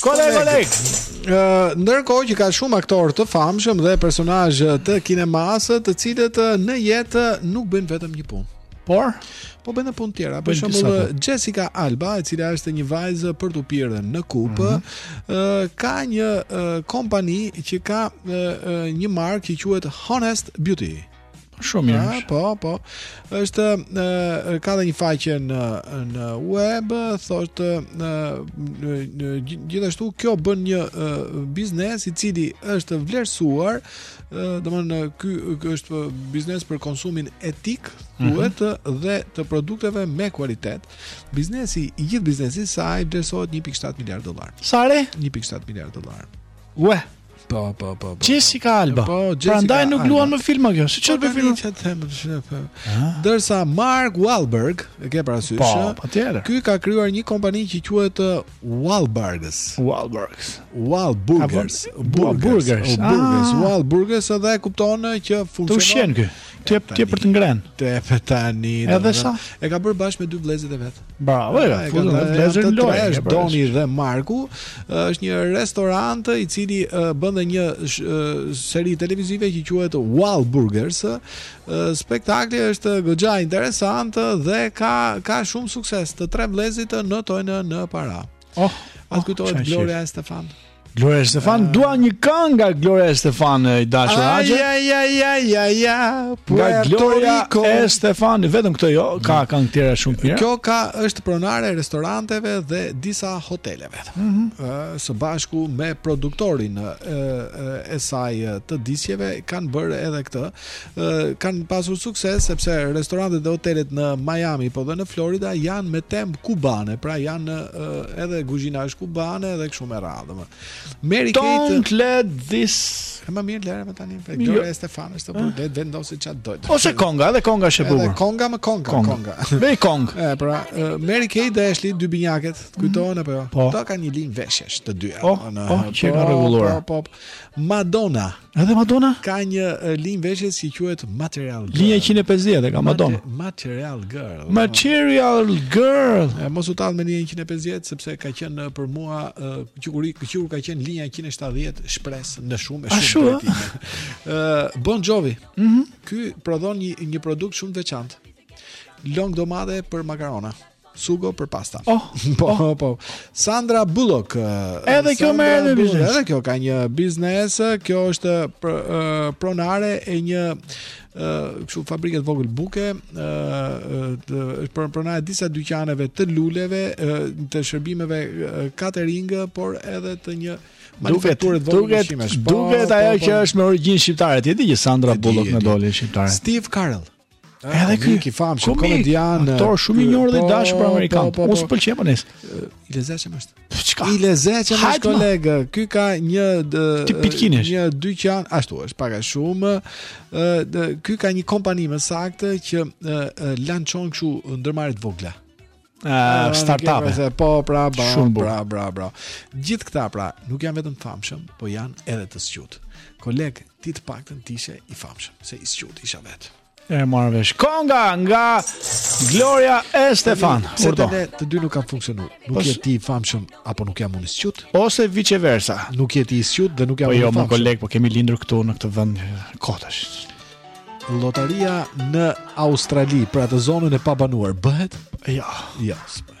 Speaker 4: Koleg, koleg.
Speaker 33: Ë, ndërkohë që ka shumë aktorë të famshëm dhe personazhe të kinemasë, të cilët ë, në jetë ë, nuk bëjnë vetëm një punë.
Speaker 4: Por,
Speaker 33: Po bëjnë punë të tjera, për
Speaker 4: Bëjnë
Speaker 33: shembull
Speaker 4: disa punë.
Speaker 33: Jessica Alba, e cila është një vajzë për t'u pirë në kupë, mhm. ë, ka një ë, kompani që ka ë, ë, një markë që quhet Honest Beauty.
Speaker 4: Shumë mirë.
Speaker 3: Ah, po, po. Është ë ka dhe një faqe në në web, thotë në, në gjithashtu kjo bën një e, biznes i cili është vlerësuar, domthonë ky është biznes për konsumin etik,
Speaker 4: mhm.
Speaker 3: thuhet mm -hmm. dhe të produkteve me kualitet. Biznesi, i gjithë biznesi i saj vlerësohet 1.7 miliard dollarë.
Speaker 4: Sa re?
Speaker 3: 1.7 miliard dollarë.
Speaker 4: Ue.
Speaker 3: Po, po, po. po.
Speaker 4: Jessica Alba.
Speaker 3: Po, Jessica.
Speaker 4: Prandaj nuk luan më filma kjo. Si çfarë
Speaker 3: po,
Speaker 4: filma?
Speaker 3: Çfarë them? Po. Ndërsa Mark Wahlberg, e ke parasysh?
Speaker 4: Po, patjetër.
Speaker 3: Ky ka krijuar një kompani që quhet uh, Wahlbergs.
Speaker 4: Wahlbergs.
Speaker 3: Wahlburgers.
Speaker 4: Burgers.
Speaker 3: Burgers. Wahlburgers, edhe e kupton uh, që funksionon.
Speaker 4: Të ushqen ky. Të jep ti për të ngrënë.
Speaker 3: Të jep tani.
Speaker 4: Edhe sa?
Speaker 3: E ka bërë bashkë me dy vëllezërit e vet.
Speaker 4: Bravo,
Speaker 3: ja,
Speaker 4: e
Speaker 3: kanë vëllezër
Speaker 4: në lojë.
Speaker 3: Është
Speaker 4: pra,
Speaker 3: Doni dhe Marku, është një restorant i cili bën dhe një seri televizive që quhet Wahlburgers. Spektakli është goxha interesant dhe ka ka shumë sukses. Të tre vëllezërit notojnë në para.
Speaker 4: Oh,
Speaker 3: oh a
Speaker 4: të kujtohet
Speaker 3: Gloria Estefan.
Speaker 4: Gloria Estefan, uh, dua një këngë nga Gloria Estefan i dashur Haxha.
Speaker 3: Ja ja ja ja ja.
Speaker 4: Nga Gloria Estefan, vetëm këtë jo, ka mm. këngë tjera shumë mirë.
Speaker 3: Kjo ka është pronare e restoranteve dhe disa hoteleve.
Speaker 4: Ëh,
Speaker 3: mm -hmm. uh, së bashku me produktorin uh, uh, e saj të disqeve kanë bërë edhe këtë. kanë pasur sukses sepse restorantet dhe hotelet në Miami po dhe në Florida janë me temë kubane, pra janë uh, edhe kuzhina është kubane dhe kështu me radhë. Më. Mary Kate
Speaker 4: Don't let this
Speaker 3: E më mirë lëre më tani për
Speaker 4: jo.
Speaker 3: Gloria Estefan është të bërë dhe vendosi që atë do ti
Speaker 4: Ose konga, edhe konga është e bukur Edhe
Speaker 3: konga më konga
Speaker 4: Konga,
Speaker 3: konga.
Speaker 4: Bej kong
Speaker 3: e, pra, uh, Mary Kate dhe Ashley, dy binjaket Të kujtohen apo jo
Speaker 4: po.
Speaker 3: Ata kanë një linjë veshjesh të dyja Po,
Speaker 4: po, që po, ka rregulluar
Speaker 3: po, po, po. Madonna
Speaker 4: Edhe Madonna?
Speaker 3: Ka një linjë veshje që quhet Material Girl.
Speaker 4: Linja 150 e ka Madonna.
Speaker 3: Material Girl.
Speaker 4: Material Girl.
Speaker 3: E, mos u tall me linjën 150 sepse ka qenë për mua dikur, dikur ka qenë linja 170 shpres në shumë e shumë
Speaker 4: të
Speaker 3: tij. Ë Bon Jovi.
Speaker 4: Mhm.
Speaker 3: Ky prodhon një një produkt shumë të veçantë. Lëng domate për makarona. Mhm. Sugo për pasta.
Speaker 4: Oh,
Speaker 3: po, oh. po. Sandra Bullock.
Speaker 4: Edhe kjo ka
Speaker 3: edhe
Speaker 4: biznes.
Speaker 3: Edhe kjo ka një biznes, kjo është pr, uh, pronare e një kështu uh, fabrike të vogël buke, ë uh, për pronare disa dyqaneve të luleve, uh, të shërbimeve uh, catering, por edhe të një
Speaker 4: Duket, duket,
Speaker 3: po,
Speaker 4: duket
Speaker 3: po,
Speaker 4: ajo
Speaker 3: po,
Speaker 4: që është me origjinë shqiptare. Ti e di që Sandra Bullock
Speaker 3: na
Speaker 4: doli shqiptare.
Speaker 3: Steve Carell.
Speaker 4: Eh, Edhe ky
Speaker 3: i famshëm komedian,
Speaker 4: aktor shumë i njohur dhe i
Speaker 3: po,
Speaker 4: dashur për po, amerikan.
Speaker 3: Po,
Speaker 4: Unë
Speaker 3: s'e
Speaker 4: pëlqej më në.
Speaker 3: I lezetshëm është.
Speaker 4: Çka?
Speaker 3: I lezetshëm është koleg. Ky ka një një dyqan, ashtu është, paga shumë. Ky ka një kompani më saktë që lançon kështu ndërmarrje të vogla. Uh,
Speaker 4: startup.
Speaker 3: Po, pra, bra, bra, bra, bra. Gjithë këta pra, nuk janë vetëm famshëm, po janë edhe të zgjut. Koleg, ti të paktën të ishe i famshëm, se i zgjut isha vetë.
Speaker 4: E marrë vesh. Conga nga Gloria Estefan.
Speaker 3: Se të ne të dy nuk kanë funksionu. Nuk
Speaker 4: Os...
Speaker 3: je ti i famshëm, apo nuk jam unë i zgjut.
Speaker 4: Ose vice versa.
Speaker 3: Nuk je ti i zgjut dhe nuk jam
Speaker 4: po
Speaker 3: unë i
Speaker 4: famshëm. Po
Speaker 3: jo, mo
Speaker 4: koleg, po kemi lindur këtu në këtë vënd kotash.
Speaker 3: Lotaria në Australi, pra atë zonën e pabanuar, bëhet?
Speaker 4: Ja.
Speaker 34: Jo, ja, jo,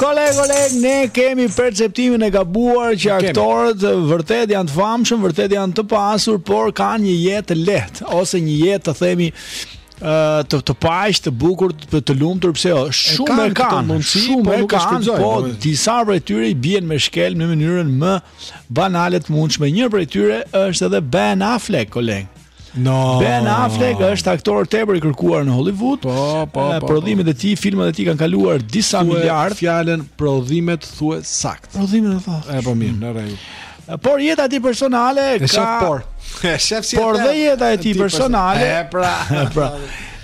Speaker 4: Koleg, koleg, ne kemi perceptimin e gabuar që aktorët vërtet janë të famshëm, vërtet janë të pasur, por kanë një jetë të lehtë ose një jetë të themi të të paqtë të bukur të, të lumtur pse jo shumë e kanë
Speaker 3: mundësi
Speaker 4: shumë
Speaker 3: po
Speaker 4: e kanë po disa prej tyre i bien me shkelm në mënyrën më banale të mundshme një prej tyre është edhe Ben Affleck koleg
Speaker 3: No.
Speaker 4: Ben Affleck është aktor tepër i kërkuar në Hollywood.
Speaker 3: Po, po,
Speaker 4: po,
Speaker 3: po.
Speaker 4: Prodhimet e tij, filmat e tij kanë kaluar disa miliardë.
Speaker 3: Fjalën prodhimet thuje saktë.
Speaker 4: Prodhimet e thashë.
Speaker 3: E po mirë, në rregull.
Speaker 4: Por jeta e tij personale ka E
Speaker 3: shef por. E shef si
Speaker 4: Por dhe jeta e tij personale.
Speaker 3: E pra,
Speaker 4: pra.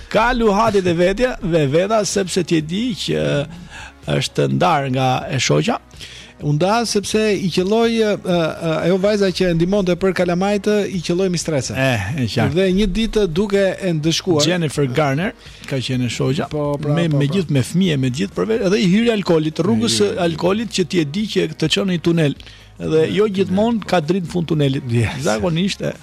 Speaker 4: Ka luhatjet e vetja dhe veta sepse ti e di që është ndar nga e shoqja.
Speaker 3: U nda sepse i qelloi ajo vajza që e ndihmonte për kalamajt i qelloi mistresa.
Speaker 4: Eh, e qartë.
Speaker 3: Dhe një ditë duke e ndëshkuar
Speaker 4: Jennifer Garner ka qenë e shoqja.
Speaker 3: Po, pra,
Speaker 4: me
Speaker 3: po,
Speaker 4: me
Speaker 3: pra.
Speaker 4: gjithë me fëmijë, me gjithë përve, edhe i hyri alkoolit, rrugës së alkoolit që ti e di që të çon në një tunel. Dhe jo gjithmonë ka dritë në fund tunelit ndje. Yes. Zakonisht e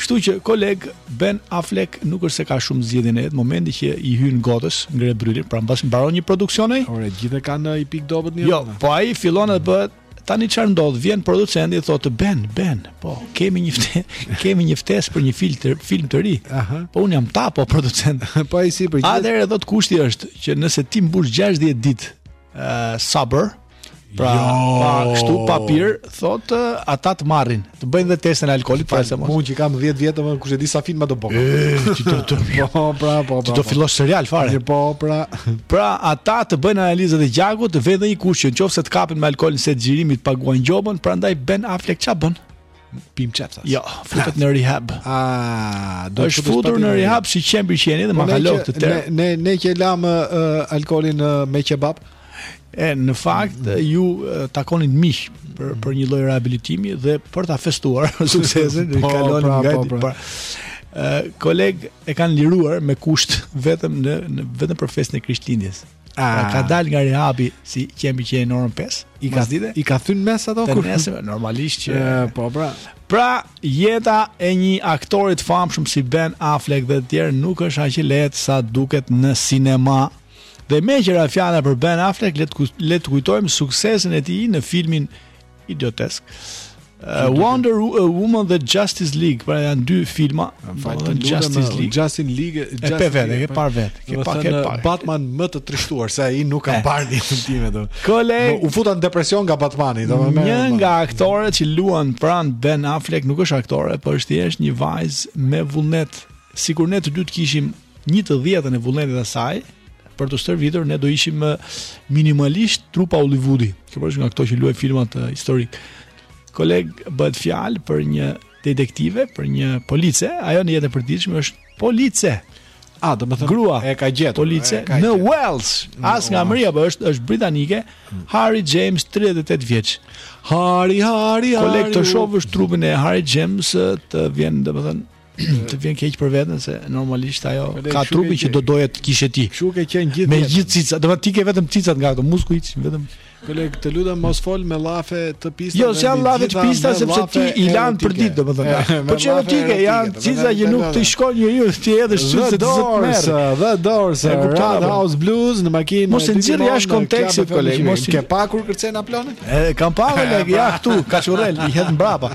Speaker 4: Kështu që koleg Ben Affleck nuk është se ka shumë zgjidhje në jetë, momenti që i hyn gotës, ngre brylin, pra mbas mbaron një produksion ai.
Speaker 3: Ore, gjithë kanë një pikë të dobët një.
Speaker 4: Jo, po ai fillon edhe bëhet tani çfarë ndodh? Vjen producenti thotë Ben, Ben, po kemi një fte, kemi një ftesë për një filtr, film të ri.
Speaker 3: Aha.
Speaker 4: Po unë jam tapë o producent.
Speaker 3: po ai si për gjithë.
Speaker 4: Atëherë thotë kushti është që nëse ti mbush 60 ditë uh, sober, Pra,
Speaker 3: jo.
Speaker 4: pa kështu pa pirë, thotë ata të marrin, të bëjnë dhe testin e alkoolit pra se mos.
Speaker 3: Unë që kam 10 vjet domethënë kush e di sa filma do bëj.
Speaker 4: Ti do të
Speaker 3: po, po, pra, po,
Speaker 4: pra.
Speaker 3: Ti
Speaker 4: do fillosh serial fare.
Speaker 3: Po, pra.
Speaker 4: Pra, ata të bëjnë analizat e gjakut, të vënë një kush që nëse të kapin me alkool në set xhirimi të paguash gjobën, prandaj Ben Affleck ç'a bën?
Speaker 3: Pi mshehtas.
Speaker 4: Jo, futet në rehab.
Speaker 3: Ah, do
Speaker 4: të futur në rehab si qembi qeni dhe
Speaker 3: po
Speaker 4: ma ka
Speaker 3: lëvë
Speaker 4: të tërë.
Speaker 3: Ne ne ne që lamë uh, alkoolin uh, me kebab.
Speaker 4: E në fakt mm -hmm. ju uh, takoni miq për një lloj rehabilitimi dhe për ta festuar suksesin,
Speaker 3: po,
Speaker 4: kaloni
Speaker 3: pra,
Speaker 4: nga
Speaker 3: po, pra.
Speaker 4: pra koleg e kanë liruar me kusht vetëm në, në vetëm për festën e Krishtlindjes. Ah. Ka dal nga rehabi si qembi që në orën 5.
Speaker 3: I ka dite? I ka thyn mes ato kur
Speaker 4: nesër normalisht që
Speaker 3: e, po pra.
Speaker 4: Pra, jeta e një aktori të famshëm si Ben Affleck dhe të tjerë nuk është aq e lehtë sa duket në sinema. Dhe meqë ra fjala për Ben Affleck, le të kujtojmë suksesin e tij në filmin Idiotesk. Uh, Wonder uh, Woman dhe Justice League, pra janë dy filma, domethënë
Speaker 3: uh,
Speaker 4: Justice League.
Speaker 3: Justice League, Justice
Speaker 4: e pe vetë, e ke parë vetë, ke pa ke parë.
Speaker 3: Batman më të trishtuar se ai nuk
Speaker 4: kam
Speaker 3: parë në jetën time.
Speaker 4: Koleg,
Speaker 3: u futa në depresion nga Batmani, domethënë.
Speaker 4: Një nga aktoret që luajnë pranë Ben Affleck nuk është aktore, por është thjesht një vajzë me vullnet. Sikur ne të dy të kishim një të dhjetën e vullnetit të saj për t'u stërvitur ne do ishim minimalisht trupa Hollywoodi. Kjo është nga këto që luajnë filmat uh, historik. Koleg bëhet fjalë për një detektive, për një police, ajo në jetën e përditshme është police.
Speaker 3: A, domethënë,
Speaker 4: grua,
Speaker 3: e ka gjetur,
Speaker 4: police,
Speaker 3: ka
Speaker 4: në Wales, as nga Amerika, por po është, është britanike, hmm. Harry James, 38 vjeç.
Speaker 3: Harry, Harry, Harry.
Speaker 4: Koleg të shohësh trupin e Harry James, të vjen, domethënë, Të vjen keq për veten se normalisht ajo ka trupin që do doje të kishe ti.
Speaker 3: Kështu ke qenë gjithë.
Speaker 4: Me gjithë cica, do të ti ke vetëm cicat nga ato muskuj, vetëm.
Speaker 3: Koleg, të lutem mos fol me llafe të pista.
Speaker 4: Jo, s'janë llafe të pista sepse ti i lan për ditë, domethënë. Po çe ti ke janë cica që nuk t'i shikon njeriu ti edhe
Speaker 3: shtyt
Speaker 4: se do
Speaker 3: të
Speaker 4: merr.
Speaker 3: Dhe dorse,
Speaker 4: e kupton
Speaker 3: House Blues në makinë.
Speaker 4: Mos e nxjerr jashtë kontekstit, koleg. Mos
Speaker 3: ke pa kur kërcen Aplonin?
Speaker 4: E kam pa, koleg, ja këtu, kaçurrel, i hedh mbrapa.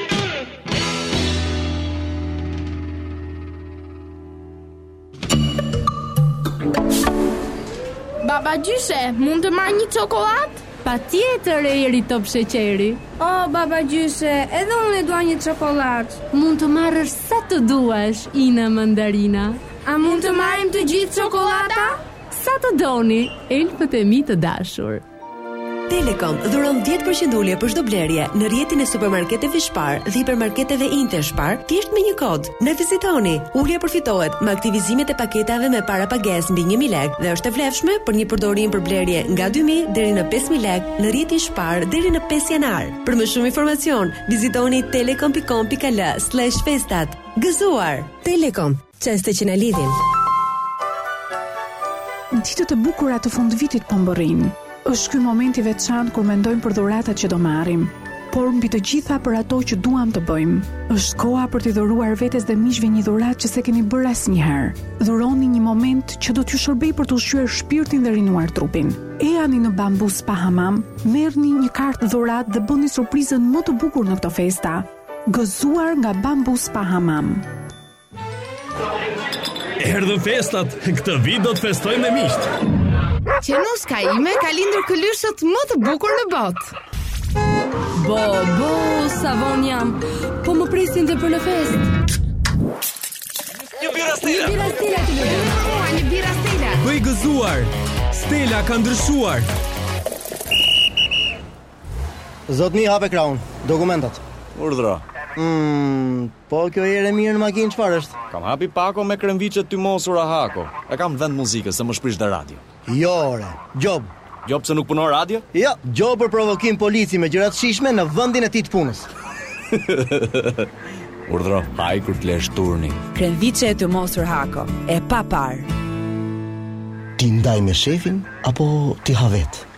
Speaker 35: Babagjysh, a
Speaker 21: mund të marr një
Speaker 6: çokollatë? Patjetër, Eri top sheqeri
Speaker 36: O, oh, babagjysh, edhe unë e dua një çokollatë
Speaker 6: Mund të marrësh sa të duash, Ina mandarina
Speaker 36: A mund të marrim të gjithë çokollata?
Speaker 6: Sa të doni, elfët e mi të dashur
Speaker 8: Telekom dhuron 10% ulje për çdo blerje në rrjetin e supermarketeve Spar dhe hipermarketeve Interspar, thjesht me një kod. Na vizitoni! Ulja përfitohet me aktivizimet e paketave me parapagesë mbi njëmijë lekë dhe është e vlefshme për një përdorim për blerje nga dy mijë deri në pesë mijë lekë në rrjetin Spar deri në pesë janar. Për më shumë informacion, vizitoni telekom.com.al/festat. Gëzuar! Telekom. Çaste që na lidhin.
Speaker 37: Ditët e bukura të fundvitit po mbërrijnë. Është ky momenti i veçantë kur mendojmë për dhuratat që do marrim, por mbi të gjitha për ato që duam të bëjmë. Është koha për t'i dhuruar vetes dhe miqve një dhuratë që s'e keni bërë asnjëherë. Dhuroni një moment që do t'ju shërbejë për të ushqyer shpirtin dhe rinuar trupin. Ejani në Bambu Spa Hamam, merrni një kartë dhuratë dhe bëni surprizën më të bukur në këto festa. Gëzuar nga Bambu Spa Hamam.
Speaker 38: Erdhën festat, këtë vit do të festojmë me miqtë.
Speaker 21: Qenuska ime ka lindur këlyshët më të bukur në botë.
Speaker 2: Bo, bo, sa vonë jam, po më presin dhe për në festë.
Speaker 12: Një birra Stela!
Speaker 2: Një birra Stela, të lutem!
Speaker 21: Një birra Stela!
Speaker 12: Bëje gëzuar! Stela ka ndryshuar!
Speaker 39: Zotni hape krahun, dokumentat.
Speaker 26: Urdhëro.
Speaker 39: Mmm, po kjo erë e mirë në makinë çfarë është?
Speaker 26: Kam hap një pako me kremviçe të tymosura Hako. E kam vend muzikës se m'është prish dhe radio.
Speaker 39: Jo ore, gjobë.
Speaker 26: Gjobë pse nuk punon radio?
Speaker 39: Jo, gjobë për provokim polici me gjëra të shijshme në vendin e tij të punës.
Speaker 26: Urdhëro haji kur të lësh turnin.
Speaker 8: Kremviçe e tymosur Hako, e paparë.
Speaker 39: T'i ndaj me shefin apo t'i ha
Speaker 13: vetë?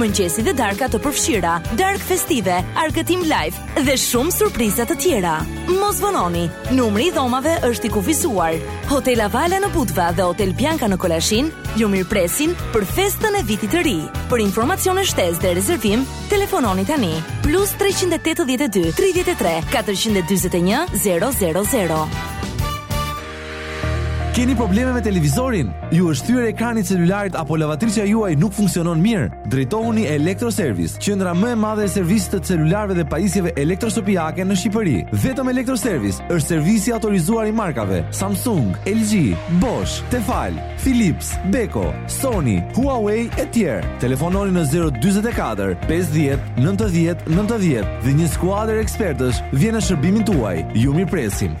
Speaker 13: Mëngjesi dhe darka të përfshira, darkë festive, argëtim live dhe shumë surpriza të tjera. Mos vononi, numri i dhomave është i kufizuar. Hotel Avala në Budva dhe Hotel Bianca në Kolashin ju mirëpresin për festën e vitit të ri. Për informacione shtesë dhe rezervim, telefononi tani plus 382 33 441 000.
Speaker 40: Keni probleme me televizorin? Ju është thyer ekrani i celularit apo lavatriçja juaj nuk funksionon mirë? Drejtohuni Electro Service, qendra më e madhe e servisit të celularëve dhe pajisjeve elektroshtëpiake në Shqipëri. Vetëm Electro Service është servisi i autorizuar i markave Samsung, LG, Bosch, Tefal, Philips, Beko, Sony, Huawei e tjerë. Telefononi në 044 50 90 90 dhe një skuadër ekspertësh vjen në shërbimin tuaj. Ju
Speaker 12: mirëpresim.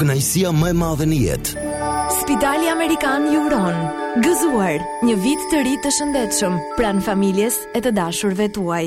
Speaker 9: Kënaqësia më e madhe në jetë.
Speaker 7: Spitali Amerikan ju uron gëzuar një vit të ri të shëndetshëm pranë familjes e të dashurve tuaj.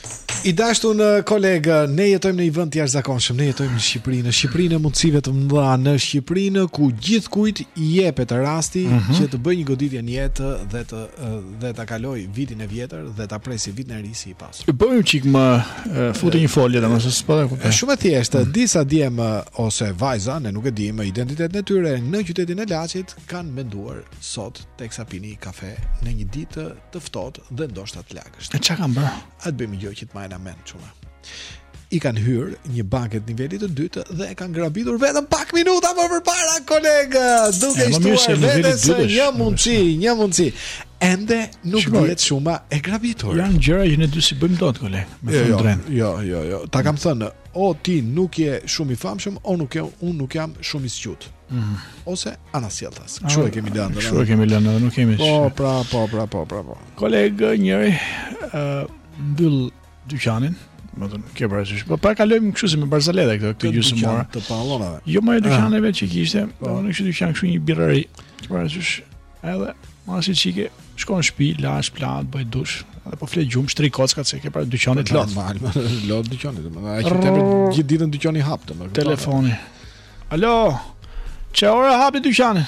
Speaker 41: I
Speaker 3: dashtun koleg, ne jetojmë në një vend të jashtëzakonshëm, ne jetojmë në Shqipëri, në Shqipërinë e mundësive të mëdha, në Shqipërinë ku gjithkujt i jepet rasti
Speaker 4: mm -hmm.
Speaker 3: që të bëjë një goditje në jetë dhe të, dhe ta kalojë vitin e vjetër dhe ta presi vitin e ri si i pasur.
Speaker 4: E bëj një çikë më futi një folje dhe më së së
Speaker 3: përre kupte. Shumë e thjeshtë, mm -hmm. disa djem ose vajza, ne nuk e dimë identitetin e tyre në qytetin e Laçit, kanë menduar sot teksa pinin kafe në një ditë të ftohtë dhe ndoshta të lagë.
Speaker 4: Kështu e ça kam bërë?
Speaker 3: A të bëjmë gjë që të majnë men, çuna. I kanë hyrë një banke të nivelit të dytë dhe e kanë grabitur vetëm pak minuta më përpara, kolegë! Duke
Speaker 4: i
Speaker 3: shtuar vetes një mundësi, një mundësi. Ende nuk dihet shuma e grabitur.
Speaker 4: Janë gjëra që ne dy s'i bëjmë dot, kolegë, me
Speaker 3: jo, jo, jo, jo, jo, ta kam thënë, o ti nuk je shumë i famshëm, o nuk je, unë nuk jam shumë i zgjutë.
Speaker 4: Mhm.
Speaker 3: ose anasjelltas. Kështu e kemi lënë.
Speaker 4: Kështu e kemi lënë, nuk kemi.
Speaker 3: Po, pra, po, pra, po, pra, po.
Speaker 4: Kolegë, njëri mbyll dyqanin, më thon, ke parasysh. Po po kalojmë kështu si me barsaleta këto
Speaker 3: këto
Speaker 4: gjysmë mora.
Speaker 3: Të pallonave.
Speaker 4: Jo më ah. dyqanin vetë që kishte,
Speaker 3: po
Speaker 4: mo kishte dyqan kështu një birrari. Ke parasysh? Edhe mas i çike shkon në shtëpi, lash pjatat, bëj dush, edhe po fle gjum, shtri kockat se ke parë dyqani të lodh.
Speaker 3: Normal, lodh dyqani, domethënë ai që të bën gjithë ditën dyqani hap domethënë.
Speaker 4: Telefoni. Alo. Ç'ora e hap dyqanin?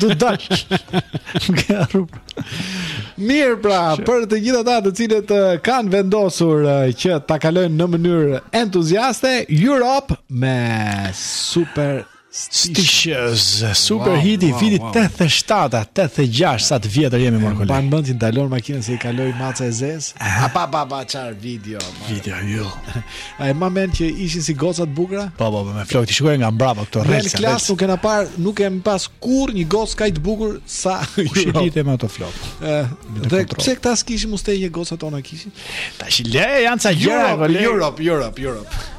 Speaker 4: Du të dal. Nga rruga.
Speaker 3: Mirë pra, për të gjithë ata të cilët uh, kanë vendosur uh, që ta kalojnë në mënyrë entuziaste, Europe me super
Speaker 4: Stitches, super
Speaker 3: wow,
Speaker 4: hiti,
Speaker 3: wow,
Speaker 4: vitit
Speaker 3: wow.
Speaker 4: 87, 86, sa të vjetër jemi more koleg.
Speaker 3: Ma mend që ndalon makinën se i kaloi maca e zezë. A pa pa pa çar video.
Speaker 4: Video, jo.
Speaker 3: A e ma mend që ishin si goca të bukura?
Speaker 4: Po, po, po, me flokë t'i shikoj nga mbrapa këto
Speaker 3: rreth.
Speaker 4: Në
Speaker 3: klasë nuk kena parë, nuk kem pas kurrë një gocë kaq të bukur sa Joey
Speaker 4: Tempest me ato
Speaker 3: flokë.
Speaker 4: Ëh,
Speaker 3: dhe pse këta s'kishin mustaqe gocat tona kishin?
Speaker 4: Tash le janë ca gjëra,
Speaker 3: po
Speaker 4: le.
Speaker 3: Europe, Europe, Europe.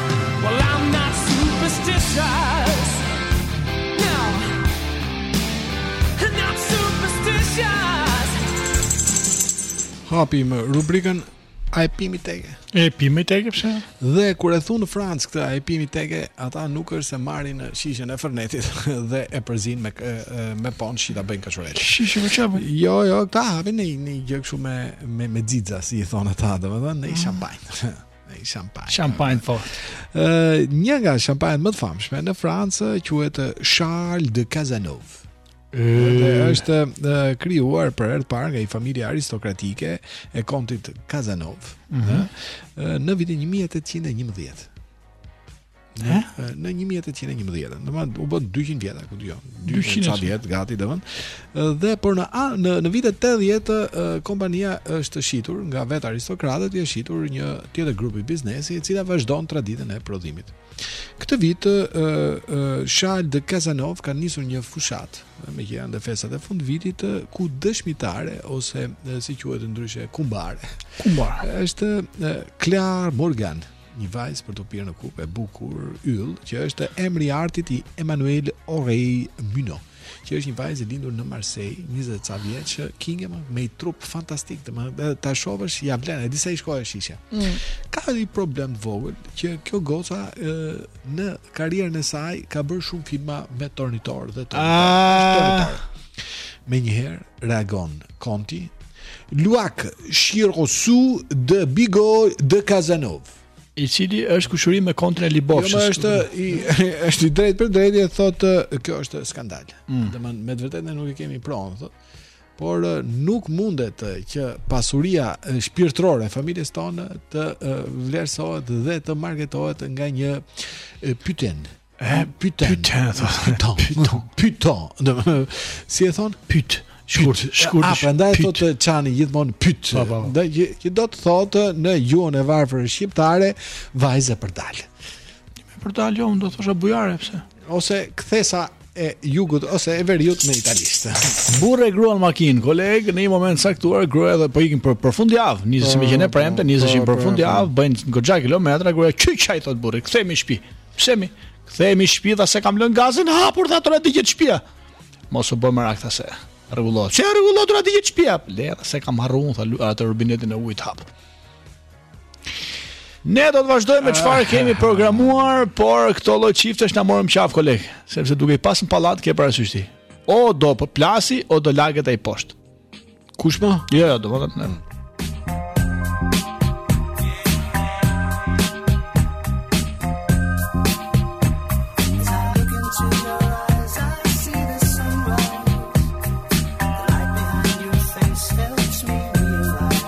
Speaker 3: Hapim rubrikën A e pimi teke?
Speaker 4: E pimi teke pse?
Speaker 3: Dhe kur e thu në Francë këtë a e pimi teke, ata nuk është se marrin në shishen e fërnetit dhe e përzinë me me ponç e ta bëjnë kashurel.
Speaker 4: Shishe me çfarë?
Speaker 3: Jo, jo, ta hapin një gjë kështu me me me xixa si i thon ata, domethënë në një mm. Ah
Speaker 4: champagne. Champagne po.
Speaker 3: Ë një nga champagne më të famshme në Francë quhet Charles de Cazenove. Dhe është krijuar për herë të parë nga një familje aristokratike e kontit Kazanov
Speaker 4: mm
Speaker 3: -hmm. në, në vitin 1811. Në, në 1811, domethënë u bë 200 vjet apo jo.
Speaker 4: 200
Speaker 3: ca vjet gati domethënë. Dhe por në në në vitet 80 kompania është shitur nga vetë aristokratët, i është shitur një tjetër grupi biznesi, e cila vazhdon traditën e prodhimit. Këtë vit ë ë Charles de Cazanove ka nisur një fushatë meqë janë dhe festat e fundvitit ku dëshmitare ose si quhet ndryshe kumbare.
Speaker 4: Kumbare.
Speaker 3: Është Clara Morgane, një vajzë për t'u pirë në kupë e bukur yll, që është emri i artit i Emmanuelle Aurélie Munos, që është një vajzë e lindur në Marseille, 20 ca vjeç, kinge me një trup fantastik, domethënë ta shohësh ia vlen, e di sa i shkon shishja.
Speaker 4: Mm.
Speaker 3: Ka një problem të vogël që kjo goca e, në karrierën e saj ka bërë shumë filma me tornitor dhe tornitor.
Speaker 4: Ah!
Speaker 3: Menjëherë reagon Konti, Loïc Chiroussot de Bigault de Cazanove.
Speaker 4: I cili është kushëri me kontin e Libovshës.
Speaker 3: Jo, është i është i drejtpërdrejtë, thotë kjo është skandal.
Speaker 4: Mm.
Speaker 3: Domethënë me të vërtetë ne nuk e kemi pronë, thotë. por nuk mundet që pasuria shpirtërore e familjes sonë të vlerësohet dhe të marketohet nga një pyten.
Speaker 4: E
Speaker 3: pyten.
Speaker 4: Pyten.
Speaker 3: Pyten. Pyten. Pyten. Si e thonë?
Speaker 4: Pyt. Shkurt, shkurt.
Speaker 3: A prandaj thotë Çani gjithmonë pyt.
Speaker 4: Po, po.
Speaker 3: Dhe që do të thotë në gjuhën e varfër shqiptare vajzë për dalë.
Speaker 4: Për dalë jo, unë do thosha bujare pse.
Speaker 3: ose kthesa e jugut ose e veriut në Itali.
Speaker 4: Burrë grua në makinë, koleg, në një moment të caktuar gruaja dhe po ikin për për fundjavë, nisen meqë qe e premte,
Speaker 3: po, nisen
Speaker 4: për
Speaker 3: po,
Speaker 4: fundjavë, po. bëjnë goxha kilometra, gruaja ç'u, çaj, thotë burrit, kthemi në shtëpi. Pse mi? Kthemi në shtëpi tha se kam lënë gazin hapur dhe do digjet shtëpia. Mos u bë merak tha se rregullohet. Ç'rregullohet, do digjet shtëpia? Le, se kam harruar tha atë rubinetin e ujit hap. Ne do të vazhdojmë me ah. çfarë kemi programuar, por këto lloj çiftesh na morën në qafë koleg, sepse duke i pas në pallat ke parasysh ti. O do plasi o do laget ai poshtë.
Speaker 3: Kush mo?
Speaker 4: Jo, jo, do të thotë.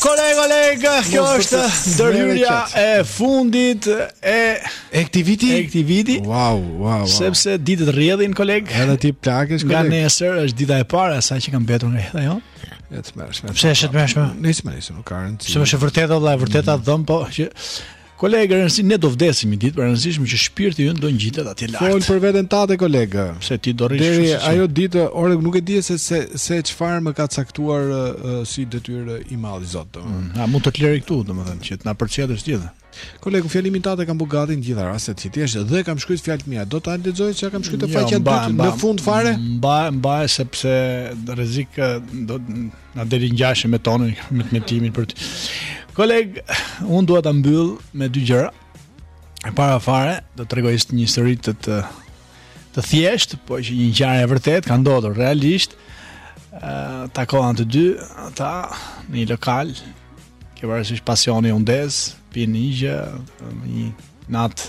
Speaker 4: Koleg, koleg,
Speaker 3: kjo
Speaker 4: është ndërhyrja e fundit e
Speaker 3: e këtij viti.
Speaker 4: E këtij viti.
Speaker 3: Wow, wow, wow.
Speaker 4: Sepse ditët rrjedhin, koleg.
Speaker 3: Edhe ti plakesh, koleg.
Speaker 4: Nga nesër është dita e parë e asaj që ka mbetur nga jeta, jo?
Speaker 3: E tmerrshme.
Speaker 4: Pse është e tmerrshme?
Speaker 3: Nismë, nismë, nuk ka rëndësi.
Speaker 4: Se më është e vërteta, vëlla, e vërteta mm. dhemb po që Kolegë, rëndësi, ne do vdesim një ditë, por e rëndësishme që shpirti ynë do ngjitet atje lart.
Speaker 3: Fol për veten tënde, kolegë.
Speaker 4: Pse ti do rrish kështu? Deri
Speaker 3: ajo ditë, ore nuk e di se se se çfarë më ka caktuar uh, si detyrë i madhi Zot, domethënë.
Speaker 4: Mm, a mund të të lërë këtu, domethënë, që të na përcjellësh gjithë?
Speaker 3: Kolegu, fjalimin tat e kam bërë gati në gjitha rastet që ti është dhe kam shkruajt fjalët e mia. Do ta lexoj se e kam shkruajt
Speaker 4: jo, faqja
Speaker 3: dytë në fund fare.
Speaker 4: Mba, mba sepse rrezik do Na deri ngjashëm me tonin mendimin për ty. Koleg, unë dua ta mbyll me dy gjëra. E para fare, do të tregoj një histori të të të thjeshtë, po që një ngjarje e vërtetë ka ndodhur realisht. Ë takohen të dy ata në një lokal që, pavarësisht pasioni u ndez, pinë një gjë, një natë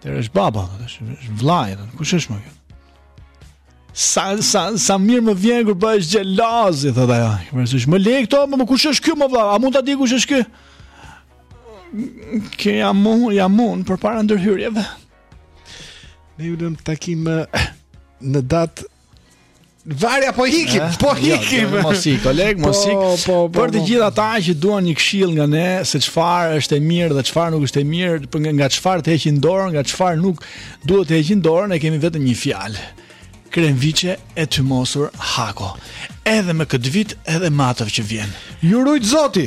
Speaker 4: Tërë është baba, është vllai, dhe kush është më kjo? Sa, sa, sa mirë më vjen kur bëhesh xheloz, i thotë ajo. S'është, m'i lër këto, më kush është kjo mo vlla, a mund ta di kush është kjo? Kjo jam unë, jam unë përpara ndërhyrjeve.
Speaker 3: Ne ju lëmë takim në datë Varja po ikim,
Speaker 4: eh?
Speaker 3: po
Speaker 4: jo,
Speaker 3: ikim.
Speaker 4: Jo, mos ik, koleg, mos po, ik.
Speaker 3: Po, po, po,
Speaker 4: për të
Speaker 3: po.
Speaker 4: gjithë ata që duan një këshillë nga ne se çfarë është e mirë dhe çfarë nuk është e mirë, për nga çfarë të heqin dorën, nga çfarë nuk duhet të heqin dorën, ne kemi vetëm një fjalë. Kremviçe e tymosur Hako. Edhe me këtë vit, edhe me atë që vjen.
Speaker 3: Ju rujtë Zoti.